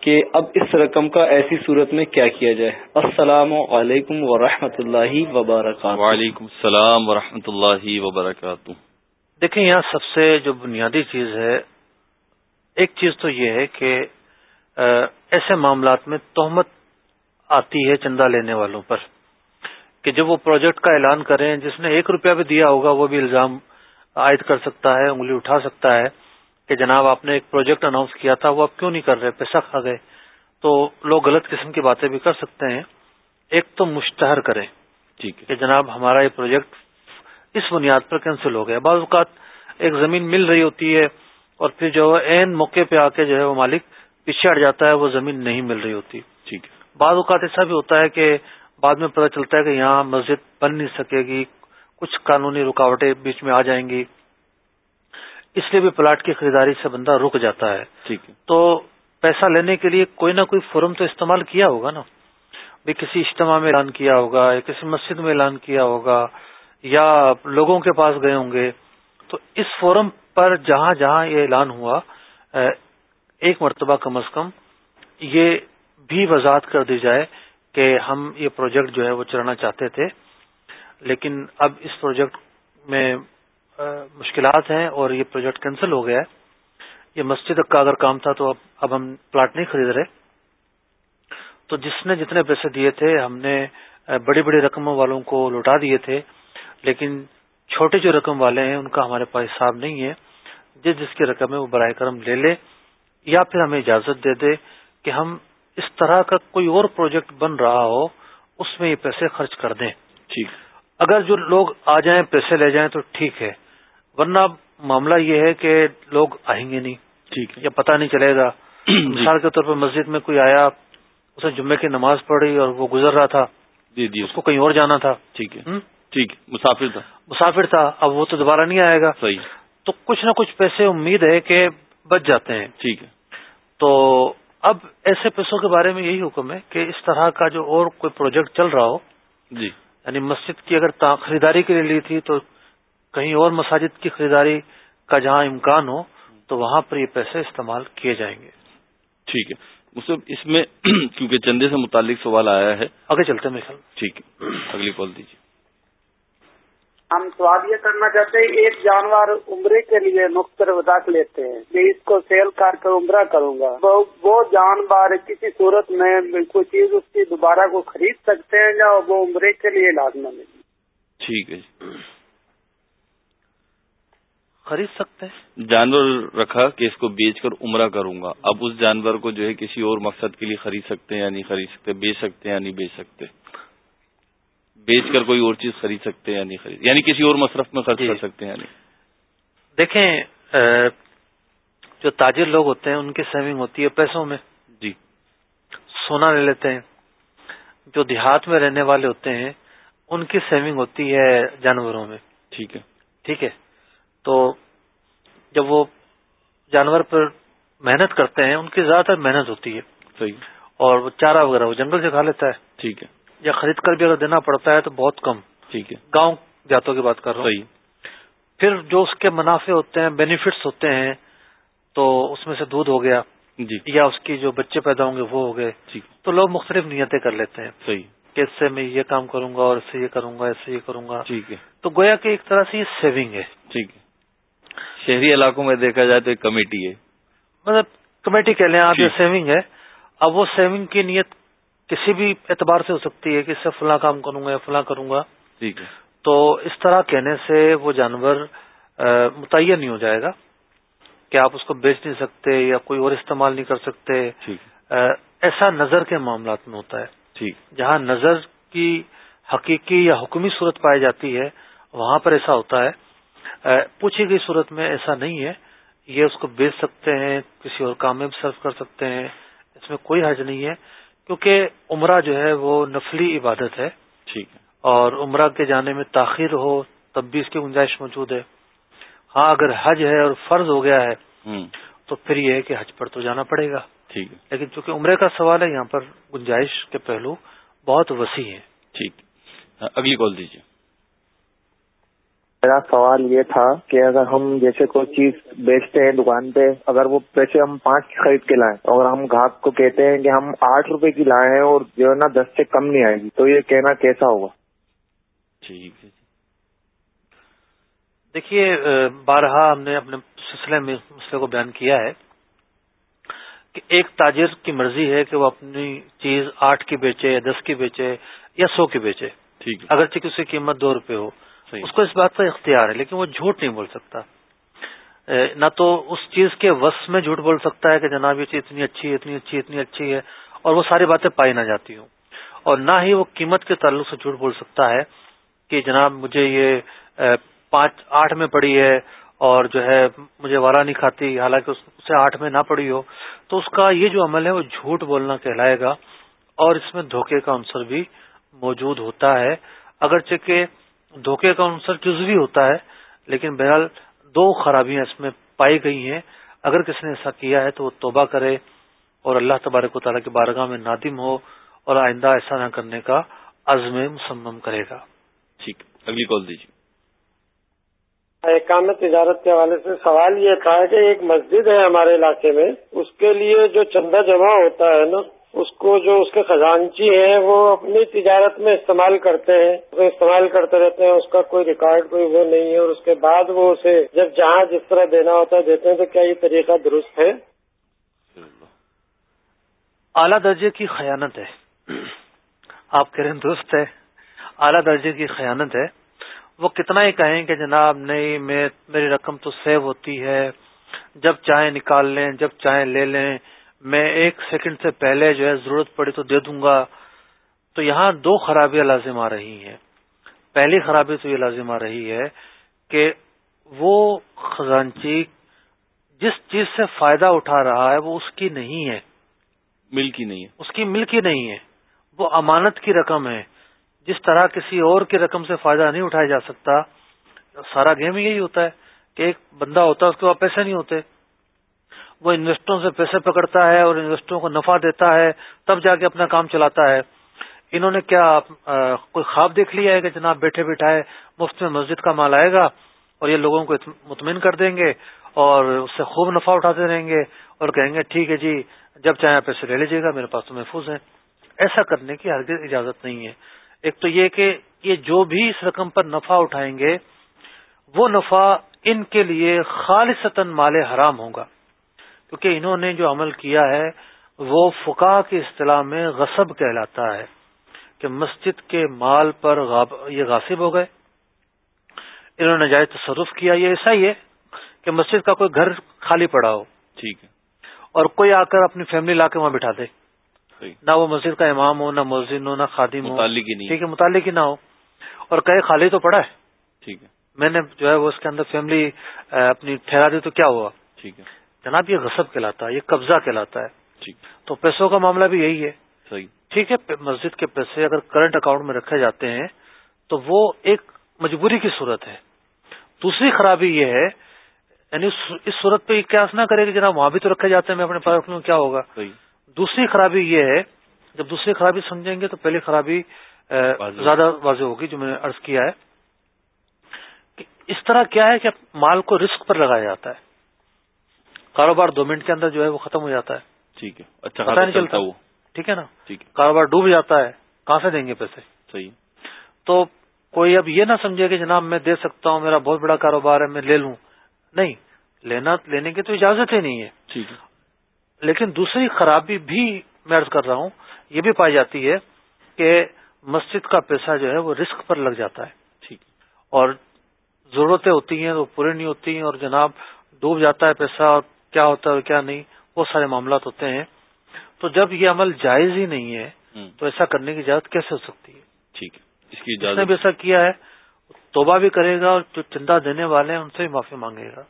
کہ اب اس رقم کا ایسی صورت میں کیا کیا جائے۔ السلام علیکم ورحمۃ اللہ وبرکاتہ۔
وعلیکم السلام ورحمۃ اللہ وبرکاتہ۔
دیکھیں یہاں سب سے جو بنیادی چیز ہے ایک چیز تو یہ ہے کہ ایسے معاملات میں تہمت آتی ہے چندہ لینے والوں پر کہ جب وہ پروجیکٹ کا اعلان کریں جس نے ایک روپیہ بھی دیا ہوگا وہ بھی الزام عائد کر سکتا ہے انگلی اٹھا سکتا ہے۔ کہ جناب آپ نے ایک پروجیکٹ اناؤنس کیا تھا وہ آپ کیوں نہیں کر رہے؟ پیسہ کھا گئے۔ تو لوگ غلط قسم کی باتیں بھی کر سکتے ہیں۔ ایک تو مشتہر کریں۔ ٹھیک ہے۔ کہ جناب ہمارا یہ پروجیکٹ اس بنیاد پر کینسل ہو گیا۔ بعض اوقات ایک زمین مل رہی ہوتی ہے اور پھر جو ہے این موقع پہ آ کے جو ہے وہ مالک پیچھے ہٹ جاتا ہے وہ زمین نہیں مل رہی ہوتی۔ ٹھیک ہے۔ بعض اوقات ایسا بھی ہوتا ہے کہ بعد میں پتہ چلتا ہے کہ یہاں مسجد بن نہیں سکے گی کچھ قانونی رکاوٹیں بیچ میں آ جائیں گی۔ اس لیے بھی پلاٹ کی خریداری سے بندہ رک جاتا ہے۔ ٹھیک ہے۔ تو پیسہ لینے کے لیے کوئی نہ کوئی فورم تو استعمال کیا ہوگا نا؟ بھی کسی اجتماع میں اعلان کیا ہوگا یا کسی مسجد میں اعلان کیا ہوگا یا لوگوں کے پاس گئے ہوں گے۔ تو اس فورم پر جہاں جہاں یہ اعلان ہوا ایک مرتبہ کم از کم یہ بھی وضاحت کر دی جائے کہ ہم یہ پروجیکٹ جو ہے وہ چلانا چاہتے تھے۔ لیکن اب اس پروجیکٹ میں مشکلات ہیں اور یہ پروجیکٹ کینسل ہو گیا ہے۔ یہ مسجد کا اگر کام تھا تو اب اب ہم پلاٹ نہیں خرید رہے۔ تو جس نے جتنے پیسے دیے تھے ہم نے بڑی بڑی رقموں والوں کو لوٹا دیے تھے۔ لیکن چھوٹے جو رقم والے ہیں ان کا ہمارے پاس حساب نہیں ہے۔ جس جس کی رقم ہے وہ برائے کرم لے لے۔ یا پھر ہمیں اجازت دے دے کہ ہم اس طرح کا کوئی اور پروجیکٹ بن رہا ہو اس میں یہ پیسے خرچ کر دیں۔ اگر جو لوگ آ جائیں پیسے لے جائیں تو ٹھیک ہے۔ ورنہ معاملہ یہ ہے کہ لوگ آئیں گے نہیں ٹھیک ہے۔ یا پتہ نہیں چلے گا۔ جی۔ مثال کے طور پر مسجد میں کوئی آیا اسے جمعے کی نماز پڑھی اور وہ گزر رہا تھا۔ جی جی۔ اس کو کہیں اور جانا تھا۔
ٹھیک ہے۔ ٹھیک مسافر تھا۔
مسافر تھا۔ اب وہ تو دوبارہ نہیں آئے گا۔ صحیح۔ تو کچھ نہ کچھ پیسے امید ہے کہ بچ جاتے ہیں۔
ٹھیک ہے۔
تو اب ایسے پیسوں کے بارے میں یہی حکم ہے کہ اس طرح کا جو اور کوئی پروجیکٹ چل رہا ہو جی۔ یعنی مسجد کی اگر خریداری کے لیے لی تھی تو کہیں اور مساجد کی خریداری کا جہاں امکان ہو تو وہاں پر یہ پیسے استعمال کیے جائیں گے۔
ٹھیک ہے۔ اس میں کیونکہ چندے سے متعلق سوال آیا ہے۔
آگے چلتے ہیں خیال۔
ٹھیک ہے۔ اگلی کال دیجیے۔
ہم سوال یہ کرنا چاہتے ہیں ایک جانور عمرے کے لیے مختلف رکھ لیتے ہیں میں اس کو سیل کر کے عمرہ کروں گا۔ وہ جانور کسی صورت میں کوئی چیز اس کی دوبارہ کو خرید سکتے ہیں یا وہ عمرے کے لیے لازم ہے؟
ٹھیک ہے جی۔
خرید سکتے ہیں؟
جانور رکھا کہ اس کو بیچ کر عمرہ کروں گا۔ اب اس جانور کو جو ہے کسی اور مقصد کے لیے خرید سکتے ہیں یا نہیں خرید سکتے بیچ سکتے ہیں یا نہیں بیچ سکتے؟ بیچ کر کوئی اور چیز خرید سکتے ہیں یا نہیں خرید؟ یعنی کسی اور مصرف میں خرچ کر جی۔ سکتے ہیں یا نہیں؟
دیکھیں جو تاجر لوگ ہوتے ہیں ان کی سیونگ ہوتی ہے پیسوں میں۔
جی۔
سونا لے لیتے ہیں۔ جو دیہات میں رہنے والے ہوتے ہیں ان کی سیونگ ہوتی ہے جانوروں میں۔
ٹھیک ہے۔
ٹھیک ہے؟ تو جب وہ جانور پر محنت کرتے ہیں ان کی زیادہ تر محنت ہوتی ہے۔
صحیح۔
اور وہ چارہ وغیرہ وہ جنگل سے کھا لیتا ہے۔
ٹھیک ہے۔
یا خرید کر بھی اگر دینا پڑتا ہے تو بہت کم۔
ٹھیک ہے۔
گاؤں جاتوں کی بات کر رہا ہوں۔ پھر جو اس کے منافع ہوتے ہیں بینیفٹس ہوتے ہیں تو اس میں سے دودھ ہو گیا۔
جی۔
یا اس کی جو بچے پیدا ہوں گے وہ ہو گئے۔ تو لوگ مختلف نیتیں کر لیتے ہیں۔
صحیح۔
کہ اس سے میں یہ کام کروں گا اور اس سے یہ کروں گا اس سے یہ کروں گا۔
ٹھیک ہے۔
تو گویا کہ ایک طرح سے یہ سیونگ ہے۔
ٹھیک ہے۔ شہری علاقوں میں دیکھا جائے تو ایک کمیٹی ہے۔
مطلب کمیٹی کہہ لیں آپ یہ سیونگ ہے اب وہ سیونگ کی نیت کسی بھی اعتبار سے ہو سکتی ہے کہ اس سے فلاں کام کروں گا یا فلاں کروں گا۔
ٹھیک ہے۔
تو اس طرح کہنے سے وہ جانور متعین نہیں ہو جائے گا۔ کہ آپ اس کو بیچ نہیں سکتے یا کوئی اور استعمال نہیں کر سکتے۔ ایسا نظر کے معاملات میں ہوتا ہے۔
ٹھیک۔
جہاں نظر کی حقیقی یا حکمی صورت پائی جاتی ہے وہاں پر ایسا ہوتا ہے۔ پوچھی گئی صورت میں ایسا نہیں ہے یہ اس کو بیچ سکتے ہیں کسی اور کام میں بھی صرف کر سکتے ہیں اس میں کوئی حرج نہیں ہے کیونکہ عمرہ جو ہے وہ نفلی عبادت ہے۔
ٹھیک ہے۔
اور عمرہ کے جانے میں تاخیر ہو تب بھی اس کی گنجائش موجود ہے۔ ہاں اگر حج ہے اور فرض ہو گیا ہے تو پھر یہ ہے کہ حج پر تو جانا پڑے گا۔
ٹھیک ہے۔
لیکن چونکہ عمرے کا سوال ہے یہاں پر گنجائش کے پہلو بہت وسیع ہیں۔
ٹھیک۔ اگلی کال دیجیے۔
میرا سوال یہ تھا کہ اگر ہم جیسے کوئی چیز بیچتے ہیں دکان پہ اگر وہ پیسے ہم پانچ خرید کے لائیں اور ہم گاہک کو کہتے ہیں کہ ہم آٹھ روپے کی لائے ہیں اور جو ہے نا دس سے کم نہیں آئے گی تو یہ کہنا کیسا ہوگا؟
ٹھیک ہے
دیکھیے بارہا ہم نے اپنے سلسلے میں مسئلے کو بیان کیا ہے کہ ایک تاجر کی مرضی ہے کہ وہ اپنی چیز آٹھ کی بیچے یا دس کی بیچے یا سو کی بیچے۔ اگرچہ اس کی قیمت دو روپے ہو۔ اس کو اس بات کا اختیار ہے، لیکن وہ جھوٹ نہیں بول سکتا۔ نہ تو اس چیز کے وس میں جھوٹ بول سکتا ہے کہ جناب یہ چیز اتنی اچھی ہے، اتنی اچھی اتنی اچھی ہے، اور وہ ساری باتیں پائی نہ جاتی ہوں۔ اور نہ ہی وہ قیمت کے تعلق سے جھوٹ بول سکتا ہے کہ جناب مجھے یہ پانچ، آٹھ میں پڑی ہے اور جو ہے مجھے وارا نہیں کھاتی، حالانکہ اسے آٹھ میں نہ پڑی ہو۔ تو اس کا یہ جو عمل ہے، وہ جھوٹ بولنا کہلائے گا اور اس میں دھوکے کا عنصر بھی موجود ہوتا ہے۔ اگرچہ کہ دھوکے کا عنصر جزوی ہوتا ہے لیکن بہرحال دو خرابیاں اس میں پائی گئی ہیں۔ اگر کسی نے ایسا کیا ہے تو وہ توبہ کرے اور اللہ تبارک و تعالیٰ کی بارگاہ میں نادم ہو اور آئندہ ایسا نہ کرنے کا عزم مسمم کرے گا۔
ٹھیک اگلی کال دیجیے۔
کام تجارت کے حوالے سے سوال یہ تھا کہ ایک مسجد ہے ہمارے علاقے میں اس کے لیے جو چندہ جمع ہوتا ہے نا اس کو جو اس کے خزانچی ہیں، وہ اپنی تجارت میں استعمال کرتے ہیں۔ اسے استعمال کرتے رہتے ہیں، اس کا کوئی ریکارڈ، کوئی وہ نہیں ہے۔ اور اس کے بعد وہ اسے جب جہاں جس طرح دینا ہوتا ہے دیتے ہیں، تو کیا یہ طریقہ درست ہے؟
اعلیٰ درجے کی خیانت ہے۔ آپ کہہ رہے ہیں درست ہے۔ اعلیٰ درجے کی خیانت ہے۔ وہ کتنا ہی کہیں کہ جناب، نہیں، میں، میری رقم تو سیو ہوتی ہے۔ جب چاہیں نکال لیں، جب چاہیں لے لیں۔ میں ایک سیکنڈ سے پہلے جو ہے ضرورت پڑی تو دے دوں گا۔ تو یہاں دو خرابیاں لازم آ رہی ہیں۔ پہلی خرابی تو یہ لازم آ رہی ہے کہ وہ خزانچی جس چیز سے فائدہ اٹھا رہا ہے وہ اس کی نہیں ہے۔
ملکی نہیں ہے۔
اس کی ملکی نہیں ہے۔ وہ امانت کی رقم ہے۔ جس طرح کسی اور کی رقم سے فائدہ نہیں اٹھایا جا سکتا سارا گیم یہی ہوتا ہے کہ ایک بندہ ہوتا ہے اس کے پاس پیسے نہیں ہوتے۔ وہ انویسٹروں سے پیسے پکڑتا ہے اور انویسٹروں کو نفع دیتا ہے، تب جا کے اپنا کام چلاتا ہے۔ انہوں نے کیا کوئی خواب دیکھ لیا ہے کہ جناب بیٹھے بیٹھائے مفت میں مسجد کا مال آئے گا اور یہ لوگوں کو مطمئن کر دیں گے اور اس سے خوب نفع اٹھاتے رہیں گے اور کہیں گے، ٹھیک ہے جی جب چاہیں پیسے لے لیجیے گا، میرے پاس تو محفوظ ہیں۔ ایسا کرنے کی ہرگز اجازت نہیں ہے۔ ایک تو یہ کہ یہ جو بھی اس رقم پر نفع اٹھائیں گے، وہ نفع ان کے لیے خالصتاً مال حرام ہوگا۔ کیونکہ انہوں نے جو عمل کیا ہے وہ فقا کی اصطلاح میں غصب کہلاتا ہے کہ مسجد کے مال پر یہ غاصب ہو گئے۔ انہوں نے جائز تصرف کیا یہ ایسا ہی ہے کہ مسجد کا کوئی گھر خالی پڑا ہو۔
ٹھیک ہے۔
اور کوئی آ کر اپنی فیملی لا کے وہاں بٹھا دے۔ نہ وہ مسجد کا امام ہو نہ مسجد ہو نہ خادم ہو۔ ٹھیک ہے متعلق ہی نہ ہو۔ اور کہے خالی تو پڑا ہے۔
ٹھیک ہے۔
میں نے جو ہے وہ اس کے اندر فیملی اپنی ٹھہرا دی تو کیا ہوا؟
ٹھیک ہے۔
جناب یہ غصب کہلاتا ہے یہ قبضہ کہلاتا ہے۔ تو پیسوں کا معاملہ بھی یہی ہے۔ ٹھیک ہے مسجد کے پیسے اگر کرنٹ اکاؤنٹ میں رکھے جاتے ہیں تو وہ ایک مجبوری کی صورت ہے۔ دوسری خرابی یہ ہے یعنی اس صورت پہ قیاس نہ کرے کہ جناب وہاں بھی تو رکھے جاتے ہیں میں اپنے پاس رکھ لوں کیا ہوگا؟ دوسری خرابی یہ ہے جب دوسری خرابی سمجھیں گے تو پہلی خرابی زیادہ واضح ہوگی جو میں نے ارض کیا ہے۔ کہ اس طرح کیا ہے کہ مال کو رسک پر لگایا جاتا ہے۔ کاروبار دو منٹ کے اندر جو ہے وہ ختم ہو جاتا ہے۔
ٹھیک ہے۔ اچھا
پتا نہیں چلتا۔ وہ۔ ٹھیک ہے نا؟ کاروبار ڈوب جاتا ہے۔ کہاں سے دیں گے پیسے؟
صحیح۔
تو کوئی اب یہ نہ سمجھے کہ جناب میں دے سکتا ہوں میرا بہت بڑا کاروبار ہے میں لے لوں۔ نہیں لینا لینے کی تو اجازت ہی نہیں ہے۔ لیکن دوسری خرابی بھی میں ارض کر رہا ہوں یہ بھی پائی جاتی ہے کہ مسجد کا پیسہ جو ہے وہ رسک پر لگ جاتا ہے۔
ٹھیک
اور ضرورتیں ہوتی ہیں وہ پوری نہیں ہوتی ہیں اور جناب ڈوب جاتا ہے پیسہ اور کیا ہوتا ہے اور کیا نہیں بہت سارے معاملات ہوتے ہیں۔ تو جب یہ عمل جائز ہی نہیں ہے تو ایسا کرنے کی اجازت کیسے ہو سکتی ہے؟
ٹھیک ہے۔ اس کی
اجازت نے بھی ایسا کیا ہے توبہ بھی کرے گا اور جو چندہ دینے والے ہیں ان سے بھی معافی مانگے گا۔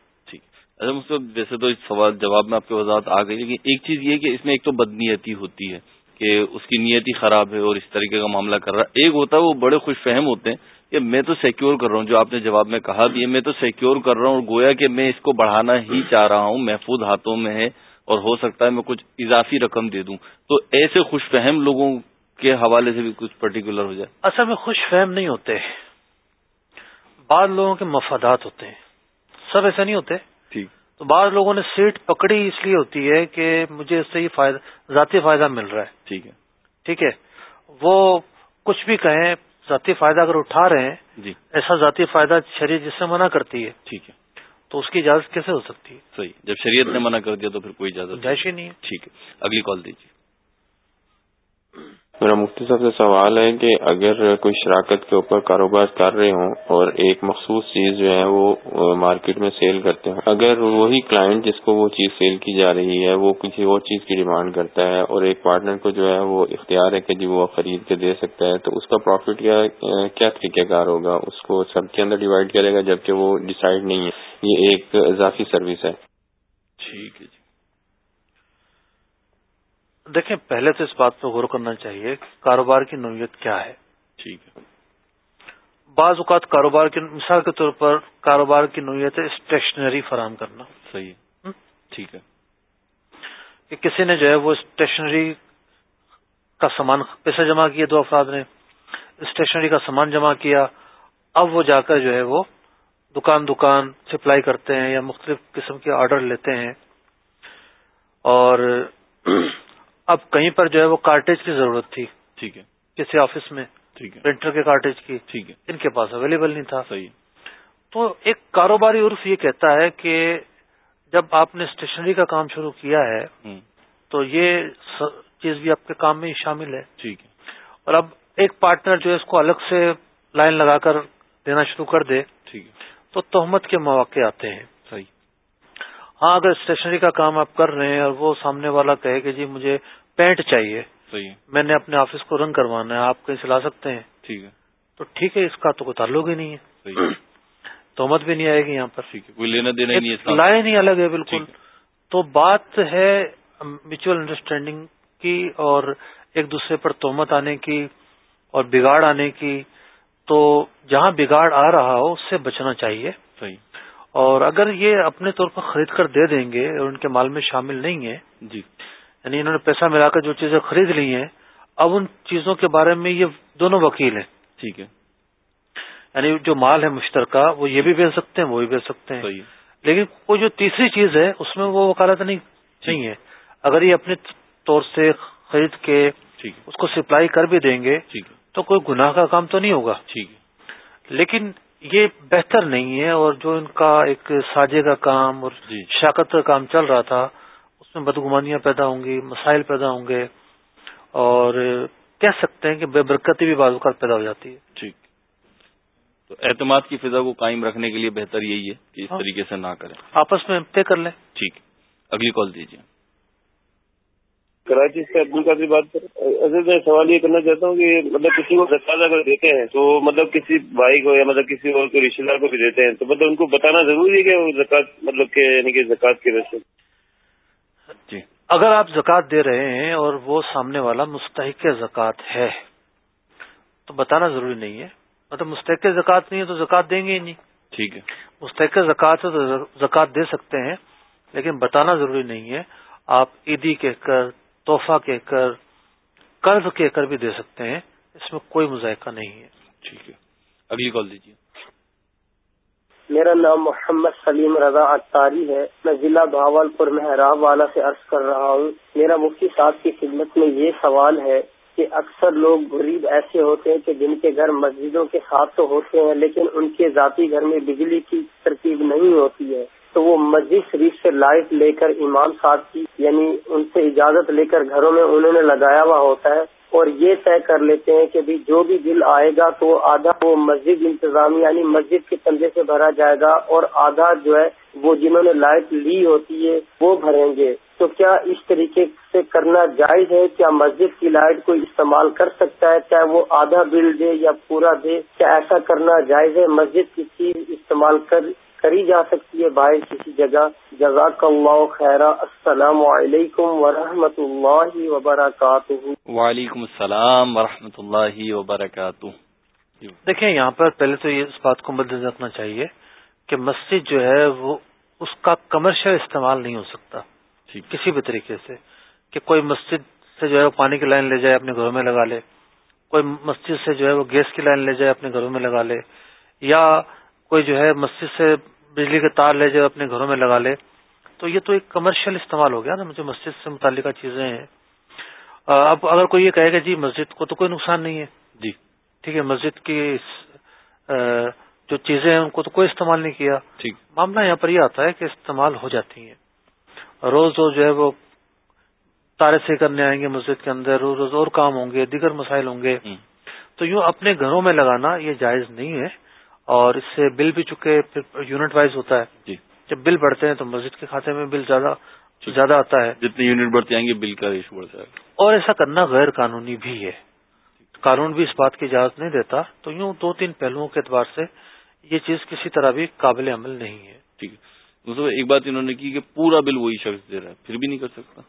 اچھا ویسے تو اس سوال جواب میں آپ کی وضاحت آ گئی لیکن ایک چیز یہ کہ اس میں ایک تو بدنیتی ہوتی ہے کہ اس کی نیت ہی خراب ہے اور اس طریقے کا معاملہ کر رہا ہے۔ ایک ہوتا ہے وہ بڑے خوش فہم ہوتے ہیں کہ میں تو سیکیور کر رہا ہوں جو آپ نے جواب میں کہا بھی میں تو سیکیور کر رہا ہوں اور گویا کہ میں اس کو بڑھانا ہی چاہ رہا ہوں محفوظ ہاتھوں میں ہے اور ہو سکتا ہے میں کچھ اضافی رقم دے دوں۔ تو ایسے خوش فہم لوگوں کے حوالے سے بھی کچھ پرٹیکولر ہو جائے۔
اصل میں خوش فہم نہیں ہوتے۔ بعض لوگوں کے مفادات ہوتے ہیں۔ سب ایسے نہیں ہوتے۔
ٹھیک۔
تو بعض لوگوں نے سیٹ پکڑی اس لیے ہوتی ہے کہ مجھے اس سے ہی فائدہ ذاتی فائدہ مل رہا ہے۔
ٹھیک ہے۔
ٹھیک ہے۔ وہ کچھ بھی کہیں ذاتی فائدہ اگر اٹھا رہے ہیں
جی۔
ایسا ذاتی فائدہ شریعت جس سے منع کرتی ہے
ٹھیک ہے۔
تو اس کی اجازت کیسے ہو سکتی ہے؟
صحیح۔ جب شریعت نے منع کر دیا تو پھر کوئی اجازت
جائش ہی نہیں ہے۔
ٹھیک ہے۔ اگلی کال دیجیے۔
میرا مفتی صاحب سے سوال ہے کہ اگر کوئی شراکت کے اوپر کاروبار کر رہے ہوں اور ایک مخصوص چیز جو ہے وہ مارکیٹ میں سیل کرتے ہوں، اگر وہی کلائنٹ جس کو وہ چیز سیل کی جا رہی ہے وہ کسی اور چیز کی ڈیمانڈ کرتا ہے اور ایک پارٹنر کو جو ہے وہ اختیار ہے کہ جی وہ خرید کے دے سکتا ہے، تو اس کا پروفٹ کیا طریقہ کار ہوگا؟ اس کو سب کے اندر ڈیوائڈ کرے گا جبکہ وہ ڈیسائیڈ نہیں ہے؟ یہ ایک اضافی سروس ہے۔
ٹھیک ہے جی۔
دیکھیں پہلے تو اس بات پہ غور کرنا چاہیے کاروبار کی نوعیت کیا ہے؟
ٹھیک ہے۔
بعض اوقات کاروبار کی مثال کے طور پر کاروبار کی نوعیت ہے اسٹیشنری فراہم کرنا۔
صحیح ٹھیک ہے۔
کہ کسی نے جو ہے وہ اسٹیشنری کا سامان پیسے جمع کیے دو افراد نے اسٹیشنری کا سامان جمع کیا اب وہ جا کر جو ہے وہ دکان دکان سپلائی کرتے ہیں یا مختلف قسم کے آرڈر لیتے ہیں۔ اور اب کہیں پر جو ہے وہ کارٹیج کی ضرورت تھی۔
ٹھیک ہے۔
کسی آفس میں۔
ٹھیک ہے۔
پرنٹر کے کارٹیج کی۔
ٹھیک ہے۔
ان کے پاس اویلیبل نہیں تھا۔
صحیح
تو ایک کاروباری عرف یہ کہتا ہے کہ جب آپ نے اسٹیشنری کا کام شروع کیا ہے تو یہ چیز بھی آپ کے کام میں شامل ہے۔
ٹھیک ہے۔
اور اب ایک پارٹنر جو ہے اس کو الگ سے لائن لگا کر دینا شروع کر دے۔
ٹھیک ہے۔
تو تہمت کے مواقع آتے ہیں۔ ہاں اگر اسٹیشنری کا کام آپ کر رہے ہیں اور وہ سامنے والا کہے کہ جی مجھے پینٹ چاہیے میں نے اپنے آفس کو رنگ کروانا ہے آپ کہیں سے لا سکتے ہیں؟
ٹھیک ہے۔
تو ٹھیک ہے اس کا تو کوئی تعلق ہی نہیں ہے۔ تہمت بھی نہیں آئے گی یہاں پر۔
کوئی لینا دینا نہیں ہے
لائن ہی الگ ہے بالکل۔ تو بات ہے میوچل انڈرسٹینڈنگ کی اور ایک دوسرے پر تہمت آنے کی اور بگاڑ آنے کی۔ تو جہاں بگاڑ آ رہا ہو اس سے بچنا چاہیے۔ اور اگر یہ اپنے طور پر خرید کر دے دیں گے اور ان کے مال میں شامل نہیں ہے
جی۔
یعنی انہوں نے پیسہ ملا کر جو چیزیں خرید لی ہیں اب ان چیزوں کے بارے میں یہ دونوں وکیل ہیں۔
ٹھیک ہے۔
یعنی جو مال ہے مشترکہ وہ یہ بھی بیچ سکتے ہیں وہ بھی بیچ سکتے ہیں۔ لیکن وہ جو تیسری چیز ہے اس میں وہ وکالت نہیں نہیں ہے۔ اگر یہ اپنے طور سے خرید کے اس کو سپلائی کر بھی دیں گے تو کوئی گناہ کا کام تو نہیں ہوگا۔ لیکن یہ بہتر نہیں ہے اور جو ان کا ایک ساجے کا کام اور جی۔ شاکت کا کام چل رہا تھا اس میں بدگمانیاں پیدا ہوں گی مسائل پیدا ہوں گے اور کہہ سکتے ہیں کہ بے برکتی بھی بعض اوقات پیدا ہو جاتی ہے۔
ٹھیک۔ تو اعتماد کی فضا کو قائم رکھنے کے لیے بہتر یہی ہے کہ اس ہاں۔ طریقے سے نہ کریں۔
آپس میں طے کر لیں۔
ٹھیک۔ اگلی کال دیجیے۔
کراچی سے عبد القادر بات کر میں سوال یہ کرنا چاہتا ہوں کہ مطلب کسی کو زکات اگر دیتے ہیں تو مطلب کسی بھائی کو یا مطلب کسی اور کو رشتے دار کو بھی دیتے ہیں تو مطلب ان کو بتانا ضروری ہے کہ وہ زکات مطلب کہ یعنی کہ زکات کی وجہ سے
جی۔ اگر آپ زکات دے رہے ہیں اور وہ سامنے والا مستحق زکات ہے تو بتانا ضروری نہیں ہے۔ مطلب مستحق زکات نہیں ہے تو زکات دیں گے ہی نہیں۔
ٹھیک ہے۔
مستحق زکات ہے تو زکات دے سکتے ہیں لیکن بتانا ضروری نہیں ہے۔ آپ عیدی کہہ کر تحفہ کہہ کر قرض کہہ کر بھی دے سکتے ہیں اس میں کوئی مذائقہ نہیں ہے۔
ٹھیک ہے۔ اگلی کال دیجیے۔
میرا نام محمد سلیم رضا اختاری ہے۔ میں ضلع بھاول پور محراب والا سے عرض کر رہا ہوں۔ میرا مفتی صاحب کی خدمت میں یہ سوال ہے کہ اکثر لوگ غریب ایسے ہوتے ہیں کہ جن کے گھر مسجدوں کے ساتھ تو ہوتے ہیں لیکن ان کے ذاتی گھر میں بجلی کی ترتیب نہیں ہوتی ہے۔ تو وہ مسجد شریف سے لائٹ لے کر امام صاحب کی یعنی ان سے اجازت لے کر گھروں میں انہوں نے لگایا ہوا ہوتا ہے۔ اور یہ طے کر لیتے ہیں کہ بھی جو بھی بل آئے گا تو آدھا وہ مسجد انتظام یعنی مسجد کے تندے سے بھرا جائے گا اور آدھا جو ہے وہ جنہوں نے لائٹ لی ہوتی ہے وہ بھریں گے۔ تو کیا اس طریقے سے کرنا جائز ہے؟ کیا مسجد کی لائٹ کو استعمال کر سکتا ہے؟ چاہے وہ آدھا بل دے یا پورا دے؟ کیا ایسا کرنا جائز ہے؟ مسجد کی چیز استعمال کر کری جا سکتی ہے باہر کسی جگہ۔ جزاک اللہ خیر السلام علیکم ورحمۃ اللہ وبرکاتہ۔
وعلیکم السلام ورحمۃ اللہ وبرکاتہ۔
دیکھیں یہاں پر پہلے تو یہ اس بات کو مد رکھنا چاہیے کہ مسجد جو ہے وہ اس کا کمرشل استعمال نہیں ہو سکتا۔ کسی بھی طریقے سے کہ کوئی مسجد سے جو ہے وہ پانی کی لائن لے جائے اپنے گھروں میں لگا لے۔ کوئی مسجد سے جو ہے وہ گیس کی لائن لے جائے اپنے گھروں میں لگا لے۔ یا کوئی جو ہے مسجد سے بجلی کے تار لے جائے اپنے گھروں میں لگا لے۔ تو یہ تو ایک کمرشل استعمال ہو گیا نا مجھے مسجد سے متعلقہ چیزیں ہیں۔ اب اگر کوئی یہ کہے گا جی مسجد کو تو کوئی نقصان نہیں ہے۔
جی۔
ٹھیک ہے مسجد کی جو چیزیں ہیں ان کو تو کوئی استعمال نہیں کیا۔ معاملہ یہاں پر یہ آتا ہے کہ استعمال ہو جاتی ہیں۔ روز روز جو ہے وہ تارے سے کرنے آئیں گے مسجد کے اندر روز روز اور کام ہوں گے دیگر مسائل ہوں گے۔ تو یوں اپنے گھروں میں لگانا یہ جائز نہیں ہے۔ اور اس سے بل بھی چکے پھر یونٹ وائز ہوتا ہے۔
جی۔
جب بل بڑھتے ہیں تو مسجد کے کھاتے میں بل زیادہ زیادہ آتا ہے۔
جتنے یونٹ بڑھتے آئیں گے بل کا ریشو بڑھتا ہے
اور ایسا کرنا غیر قانونی بھی ہے۔ قانون بھی اس بات کی اجازت نہیں دیتا۔ تو یوں دو تین پہلوؤں کے اعتبار سے یہ چیز کسی طرح بھی قابل عمل نہیں ہے۔
ٹھیک۔ ہے ایک بات انہوں نے کی کہ پورا بل وہی شخص دے رہا ہے پھر بھی نہیں کر سکتا۔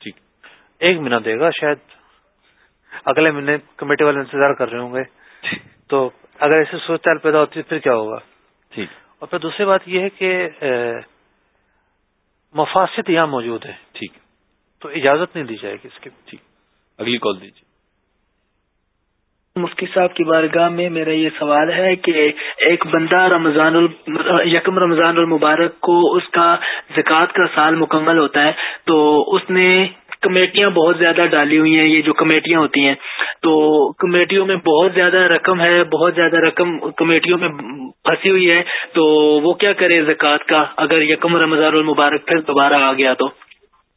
ٹھیک۔
ایک مہینہ دے گا شاید اگلے مہینے کمیٹی والے انتظار کر رہے ہوں گے۔ تو اگر ایسی صورتحال پیدا ہوتی ہے پھر کیا ہوگا؟
ٹھیک
اور پھر دوسری بات یہ ہے کہ مفاصد یہاں موجود ہے
ٹھیک۔
تو اجازت نہیں دی جائے گی اس کی۔
ٹھیک اگلی کال دیجیے۔
مفتی صاحب کی بارگاہ میں میرا یہ سوال ہے کہ ایک بندہ رمضان یکم رمضان المبارک کو اس کا زکوٰۃ کا سال مکمل ہوتا ہے تو اس نے کمیٹیاں بہت زیادہ ڈالی ہوئی ہیں یہ جو کمیٹیاں ہوتی ہیں تو کمیٹیوں میں بہت زیادہ رقم ہے بہت زیادہ رقم کمیٹیوں میں پھنسی ہوئی ہے تو وہ کیا کرے زکوٰۃ کا؟ اگر یکم رمضان المبارک پھر دوبارہ آ گیا تو۔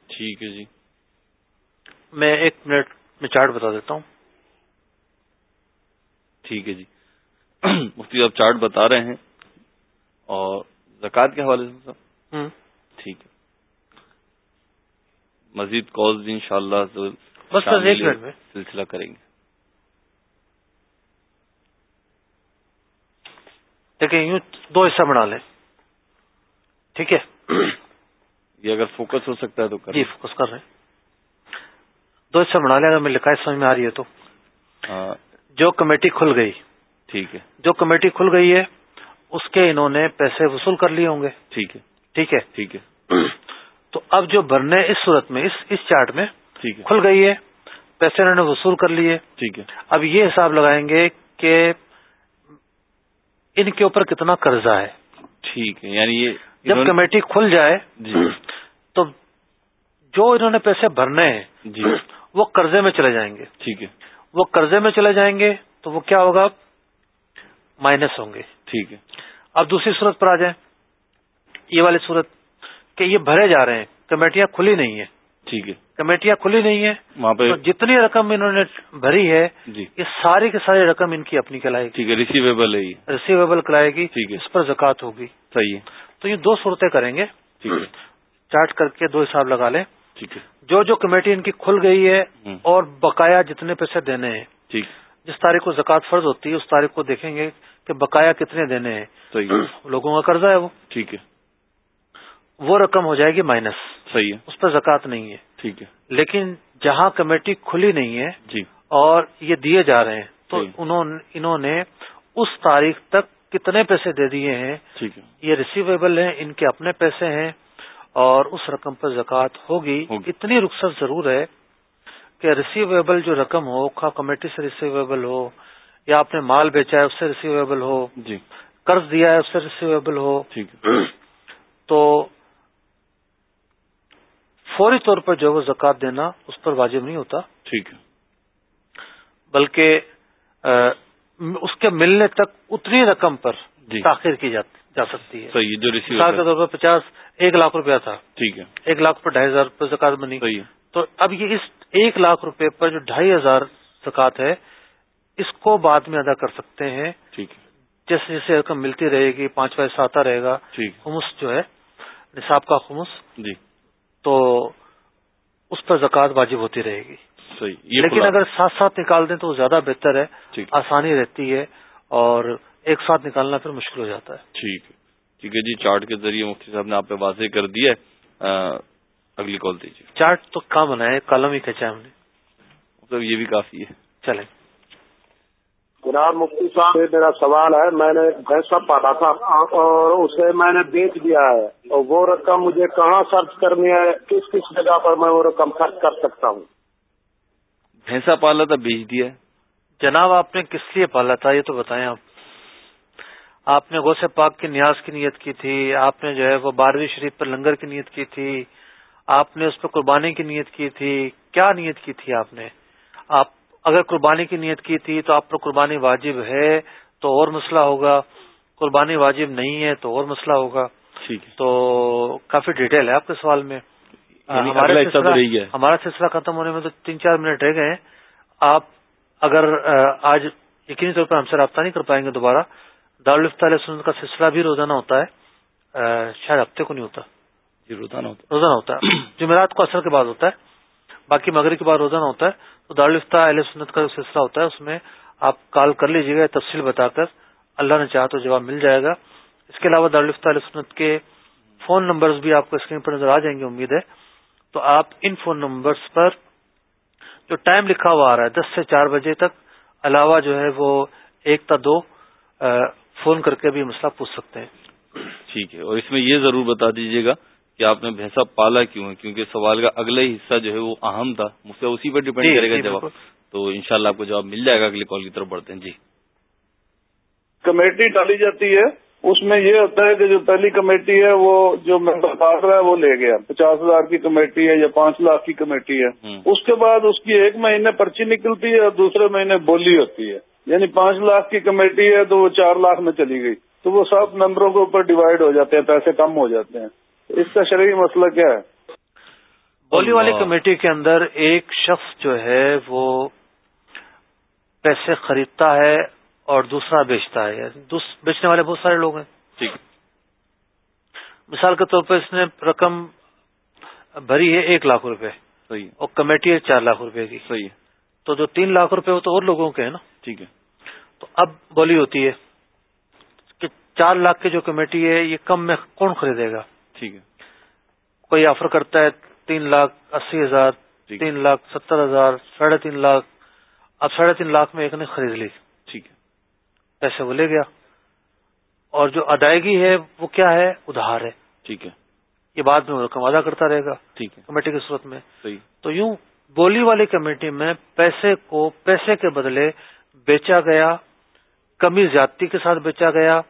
ٹھیک ہے جی۔
میں ایک منٹ میں چارٹ بتا دیتا ہوں۔
ٹھیک ہے جی۔ مفتی آپ چارٹ بتا رہے ہیں اور زکوٰۃ کے حوالے سے۔ ٹھیک ہے۔ مزید کالز ان شاء اللہ سلسلہ کریں گے۔
دیکھیں یوں دو حصہ بنا لیں۔ ٹھیک ہے؟
یہ اگر فوکس ہو سکتا ہے تو
جی فوکس کر رہے ہیں۔ دو حصہ بنا لیں اگر میں لکھائی سمجھ میں آ رہی ہے تو۔
ہاں۔
جو کمیٹی کھل گئی۔
ٹھیک ہے۔
جو کمیٹی کھل گئی ہے اس کے انہوں نے پیسے وصول کر لیے ہوں گے۔
ٹھیک ہے۔
ٹھیک ہے؟
ٹھیک ہے۔
تو اب جو بھرنے اس صورت میں اس اس چارٹ میں کھل گئی ہے۔ پیسے انہوں نے وصول کر لیے۔
ٹھیک ہے۔
اب یہ حساب لگائیں گے کہ ان کے اوپر کتنا قرضہ ہے۔
ٹھیک ہے یعنی یہ
جب کمیٹی کھل جائے
جی۔
تو جو انہوں نے پیسے بھرنے ہیں
جی۔
وہ قرضے میں چلے جائیں گے۔
ٹھیک ہے۔
وہ قرضے میں چلے جائیں گے تو وہ کیا ہوگا؟ مائنس ہوں گے۔
ٹھیک ہے۔
اب دوسری صورت پر آ جائیں۔ یہ والی صورت کہ یہ بھرے جا رہے ہیں کمیٹیاں کھلی نہیں ہیں۔
ٹھیک ہے۔
کمیٹیاں کھلی نہیں ہیں۔
وہاں پہ
جتنی رقم انہوں نے بھری ہے
جی۔
یہ ساری کی ساری رقم ان کی اپنی کہلائے گی۔
ٹھیک ہے ریسیویبل ہے
ریسیویبل کرائے گی
ٹھیک ہے۔
اس پر زکات ہوگی۔
صحیح ہے۔
تو یہ دو صورتیں کریں گے۔
ٹھیک ہے۔
چارٹ کر کے دو حساب لگا لیں۔
ٹھیک ہے۔
جو جو کمیٹی ان کی کھل گئی ہے اور بقایا جتنے پیسے دینے ہیں
ٹھیک۔
جس تاریخ کو زکات فرض ہوتی ہے اس تاریخ کو دیکھیں گے کہ بقایا کتنے دینے ہیں۔ لوگوں کا قرضہ ہے وہ۔
ٹھیک ہے۔
وہ رقم ہو جائے گی مائنس
صحیح ہے۔
اس پر زکات نہیں ہے۔
ٹھیک ہے۔
لیکن جہاں کمیٹی کھلی نہیں ہے
جی۔
اور یہ دیے جا رہے ہیں تو۔ انہوں انہوں نے اس تاریخ تک کتنے پیسے دے دیے ہیں؟
ٹھیک ہے۔
یہ ریسیویبل ہیں ان کے اپنے پیسے ہیں اور اس رقم پر زکوٰۃ ہوگی۔ اتنی رخصت ضرور ہے کہ ریسیویبل جو رقم ہو خواہ کمیٹی سے ریسیویبل ہو یا آپ نے مال بیچا ہے اس سے ریسیویبل ہو
جی۔
قرض دیا ہے اس سے ریسیویبل ہو۔
ٹھیک
تو فوری طور پر جو ہے وہ زکوٰۃ دینا اس پر واجب نہیں ہوتا۔
ٹھیک ہے۔
بلکہ اس کے ملنے تک اتنی رقم پر
جی۔
تاخیر کی جا جا سکتی ہے۔
صحیح جو
مثال کے طور پر پچاس ایک لاکھ روپیہ تھا۔
ٹھیک ہے۔
ایک لاکھ پر ڈھائی ہزار روپے زکات بنی۔
صحیح
تو اب یہ اس ایک لاکھ روپے پر جو ڈھائی ہزار زکات ہے اس کو بعد میں ادا کر سکتے ہیں۔
ٹھیک ہے۔
جیسے جیسے رقم ملتی رہے گی پانچ پیسہ آتا رہے گا۔
ٹھیک
خمس جو ہے نصاب کا خمس۔
جی۔
تو اس پر زکات واجب ہوتی رہے گی۔
صحیح
لیکن اگر ساتھ ساتھ نکال دیں تو وہ زیادہ بہتر ہے آسانی رہتی ہے اور ایک ساتھ نکالنا پھر مشکل ہو جاتا ہے۔
ٹھیک۔ ہے ٹھیک ہے جی چارٹ کے ذریعے مفتی صاحب نے آپ پہ واضح کر دیا ہے۔ اگلی کال دیجیے۔
چارٹ تو کہاں بنایا ہے؟ کالم ہی کھینچا ہے ہم نے۔
مطلب یہ بھی کافی ہے۔
چلیں۔
جناب مفتی صاحب میرا سوال ہے، میں نے بھینسا پالا تھا اور اسے میں نے بیچ دیا ہے، اور وہ رقم مجھے کہاں خرچ کرنی ہے؟ کس کس جگہ پر میں وہ رقم خرچ کر سکتا ہوں؟
بھینسا پالا تھا بیچ دیا
جناب، آپ نے کس لیے پالا تھا؟ یہ تو بتائیں آپ۔ آپ نے غوث پاک کی نیاز کی نیت کی تھی، آپ نے جو ہے وہ بارہویں شریف پر لنگر کی نیت کی تھی، آپ نے اس پہ قربانی کی نیت کی تھی، کیا نیت کی تھی آپ نے؟ آپ اگر قربانی کی نیت کی تھی تو آپ پر قربانی واجب ہے تو اور مسئلہ ہوگا۔ قربانی واجب نہیں ہے تو اور مسئلہ ہوگا۔ تو کافی ڈیٹیل ہے آپ کے سوال میں۔
یعنی
ہمارا سلسلہ- ختم ہونے میں تو تین چار منٹ رہ گئے ہیں۔ آپ اگر آج یقینی طور پر ہم سے رابطہ نہیں کر پائیں گے دوبارہ دارالفتہ علیہ سنت کا سلسلہ بھی روزانہ ہوتا ہے۔ شاید ہفتے کو نہیں ہوتا۔
جی روزانہ ہوتا
روزانہ ہوتا ہے۔ جمعرات کو اثر کے بعد ہوتا ہے۔ باقی مغرب کے بعد روزانہ ہوتا ہے۔ تو دارالفتہ علیہ سنت کا جو سلسلہ ہوتا ہے، اس میں آپ کال کر لیجیے گا تفصیل بتا کر، اللہ نے چاہا تو جواب مل جائے گا۔ اس کے علاوہ دارالفتہ علیہ سنت کے فون نمبرز بھی آپ کو اسکرین پر نظر آ جائیں گے، امید ہے۔ تو آپ ان فون نمبرز پر جو ٹائم لکھا ہوا آ رہا ہے، دس سے چار بجے تک، علاوہ جو ہے وہ ایک تا دو فون کر کے بھی مسئلہ پوچھ سکتے ہیں۔
ٹھیک ہے، اور اس میں یہ ضرور بتا دیجیے گا کہ آپ نے بھینسا پالا کیوں ہے؟ کیونکہ سوال کا اگلا ہی حصہ جو ہے وہ اہم تھا مجھ سے اسی پر ڈیپینڈ
جی،
کرے گا
جی،
جواب۔ تو انشاءاللہ آپ کو جواب مل جائے گا اگلی کال کی طرف بڑھتے ہیں۔ جی۔
کمیٹی ڈالی جاتی ہے اس میں یہ ہوتا ہے کہ جو پہلی کمیٹی ہے وہ جو ممبر پار رہا ہے وہ لے گیا۔ پچاس ہزار کی کمیٹی ہے یا پانچ لاکھ کی کمیٹی ہے۔ اس کے بعد اس کی ایک مہینے پرچی نکلتی ہے اور دوسرے مہینے بولی ہوتی ہے۔ یعنی پانچ لاکھ کی کمیٹی ہے تو وہ چار لاکھ میں چلی گئی۔ تو وہ سب ممبروں کے اوپر ڈیوائڈ ہو جاتے ہیں پیسے کم ہو جاتے ہیں۔ اس کا شرعی مسئلہ کیا ہے؟
بولی والی
اللہ۔
کمیٹی کے اندر ایک شخص جو ہے وہ پیسے خریدتا ہے اور دوسرا بیچتا ہے دوس- بیچنے والے بہت سارے لوگ ہیں۔
ٹھیک۔
مثال کے طور پر اس نے رقم بھری ہے ایک لاکھ روپے۔
صحیح۔
اور کمیٹی ہے چار لاکھ روپے کی۔
صحیح ہے۔
تو جو تین لاکھ روپے وہ تو اور لوگوں کے ہیں نا۔
ٹھیک ہے۔
تو اب بولی ہوتی ہے کہ چار لاکھ کی جو کمیٹی ہے یہ کم میں کون خریدے گا؟
ٹھیک ہے۔
کوئی آفر کرتا ہے تین لاکھ اسی ہزار تین لاکھ ستر ہزار ساڑھے تین لاکھ۔ اب ساڑھے تین لاکھ میں ایک نے خرید لی۔
ٹھیک ہے۔
پیسے وہ لے گیا۔ اور جو ادائیگی ہے وہ کیا ہے؟ ادھار ہے۔
ٹھیک ہے۔
یہ بعد میں وہ رقم ادا کرتا رہے گا۔
ٹھیک ہے۔
کمیٹی کی صورت میں۔
صحیح۔
تو یوں بولی والی کمیٹی میں پیسے کو پیسے کے بدلے بیچا گیا کمی زیادتی کے ساتھ بیچا گیا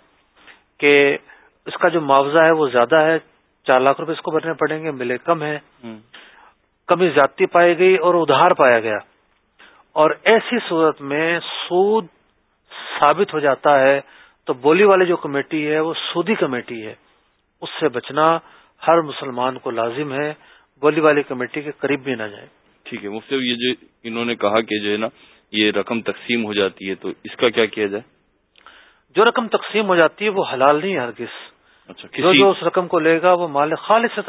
کہ اس کا جو معاوضہ ہے وہ زیادہ ہے۔ چار لاکھ روپے اس کو بھرنے پڑیں گے ملے کم ہے۔ کمی زیادتی پائی گئی اور ادھار پایا گیا۔ اور ایسی صورت میں سود ثابت ہو جاتا ہے تو بولی والی جو کمیٹی ہے وہ سودی کمیٹی ہے۔ اس سے بچنا ہر مسلمان کو لازم ہے بولی والی کمیٹی کے قریب بھی نہ جائے۔
ٹھیک ہے مفتی یہ جو انہوں نے کہا کہ جو ہے نا یہ رقم تقسیم ہو جاتی ہے تو اس کا کیا کیا جائے؟
جو رقم تقسیم ہو جاتی ہے وہ حلال نہیں ہرگز۔ جو جو اس رقم کو لے گا وہ مال خالص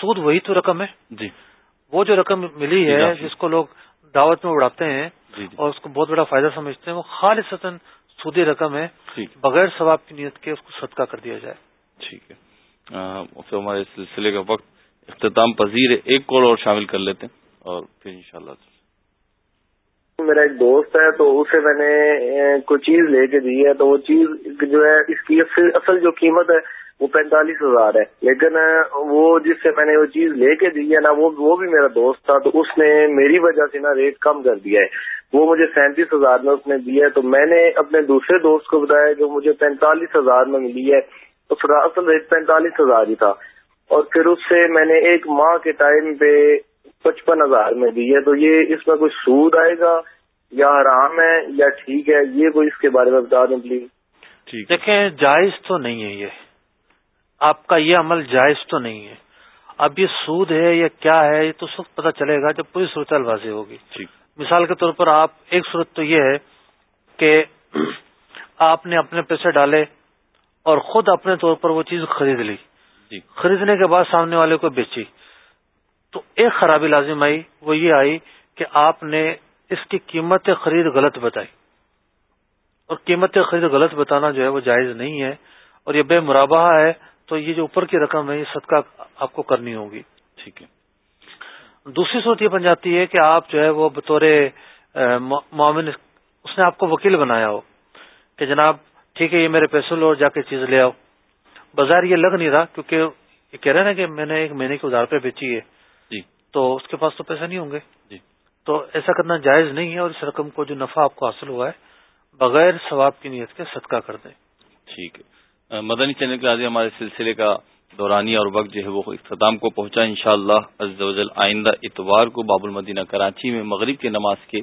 سود وہی تو رقم ہے۔
جی۔
وہ جو رقم ملی ہے جس کو لوگ دعوت میں اڑاتے ہیں جی، جی۔ اور اس کو بہت بڑا فائدہ سمجھتے ہیں وہ خالص سودی رقم ہے۔ بغیر ثواب کی نیت کے اس کو صدقہ کر دیا جائے۔
ٹھیک ہے۔ ہمارے سلسلے کا وقت اختتام پذیر ایک کال اور شامل کر لیتے ہیں اور پھر انشاءاللہ۔
میرا ایک دوست ہے، تو اسے میں نے کوئی چیز لے کے دی ہے، تو وہ چیز جو ہے، اس کی اصل جو قیمت ہے، وہ پینتالیس ہزار ہے۔ لیکن وہ جس سے میں نے وہ چیز لے کے دی ہے نا، وہ وہ بھی میرا دوست تھا، تو اس نے میری وجہ سے نا ریٹ کم کر دیا ہے۔ وہ مجھے سینتیس ہزار میں اس نے دیا ہے، تو میں نے اپنے دوسرے دوست کو بتایا جو مجھے پینتالیس ہزار میں ملی ہے۔ تو اصل ریٹ پینتالیس ہزار ہی تھا۔ اور پھر اس سے میں نے ایک ماہ کے ٹائم پہ پچپن ہزار میں دی ہے تو یہ اس میں کوئی سود آئے گا یا آرام ہے یا ٹھیک ہے؟ یہ کوئی اس کے بارے میں بتا دیں پلیز۔
دیکھیں جائز تو نہیں ہے یہ۔ آپ کا یہ عمل جائز تو نہیں ہے۔ اب یہ سود ہے یا کیا ہے یہ تو وقت پتا چلے گا جب پوری صورت واضح ہوگی۔ مثال کے طور پر آپ ایک صورت تو یہ ہے کہ آپ نے اپنے پیسے ڈالے اور خود اپنے طور پر وہ چیز خرید لی۔ جی۔ خریدنے کے بعد سامنے والے کو بیچی۔ تو ایک خرابی لازم آئی، وہ یہ آئی کہ آپ نے اس کی قیمت خرید غلط بتائی۔ اور قیمت خرید غلط بتانا جو ہے وہ جائز نہیں ہے۔ اور یہ بے مرابہ ہے، تو یہ جو اوپر کی رقم ہے، یہ صدقہ آپ کو کرنی ہوگی۔
ٹھیک ہے۔
دوسری صورت یہ بن جاتی ہے کہ آپ جو ہے وہ بطور معامن اس نے آپ کو وکیل بنایا ہو کہ جناب، ٹھیک ہے، یہ میرے پیسے لو جا کے چیز لے آؤ۔ بازار یہ لگ نہیں رہا، کیونکہ یہ کہہ رہے نا کہ میں نے ایک مہینے کے ادار پہ بیچی ہے۔ تو اس کے پاس تو پیسے نہیں ہوں گے۔
جی۔
تو ایسا کرنا جائز نہیں ہے اور اس رقم کو جو نفع آپ کو حاصل ہوا ہے بغیر ثواب کی نیت کے صدقہ کر دیں۔
ٹھیک ہے۔ مدنی چینل کے آگے ہمارے سلسلے کا دورانی اور وقت جو ہے وہ اختتام کو پہنچا۔ ان شاء اللہ آئندہ اتوار کو باب المدینہ کراچی میں مغرب کے نماز کے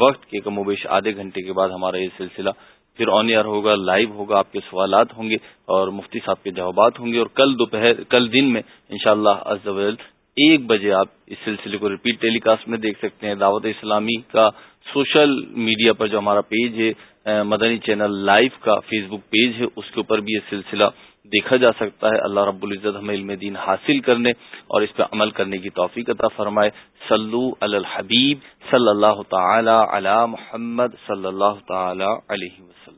وقت کے کم و بیش آدھے گھنٹے کے بعد ہمارا یہ سلسلہ پھر آن ایئر ہوگا لائیو ہوگا آپ کے سوالات ہوں گے اور مفتی صاحب کے جوابات ہوں گے۔ اور کل دوپہر کل دن میں انشاءاللہ شاء اللہ ایک بجے آپ اس سلسلے کو ریپیٹ ٹیلی کاسٹ میں دیکھ سکتے ہیں۔ دعوت اسلامی کا سوشل میڈیا پر جو ہمارا پیج ہے مدنی چینل لائیو کا فیس بک پیج ہے، اس کے اوپر بھی یہ سلسلہ دیکھا جا سکتا ہے۔ اللہ رب العزت ہمیں علم دین حاصل کرنے اور اس پہ عمل کرنے کی توفیق عطا فرمائے۔ صلو علی الحبیب صلی اللہ تعالی علی محمد صلی اللہ تعالی علیہ وسلم۔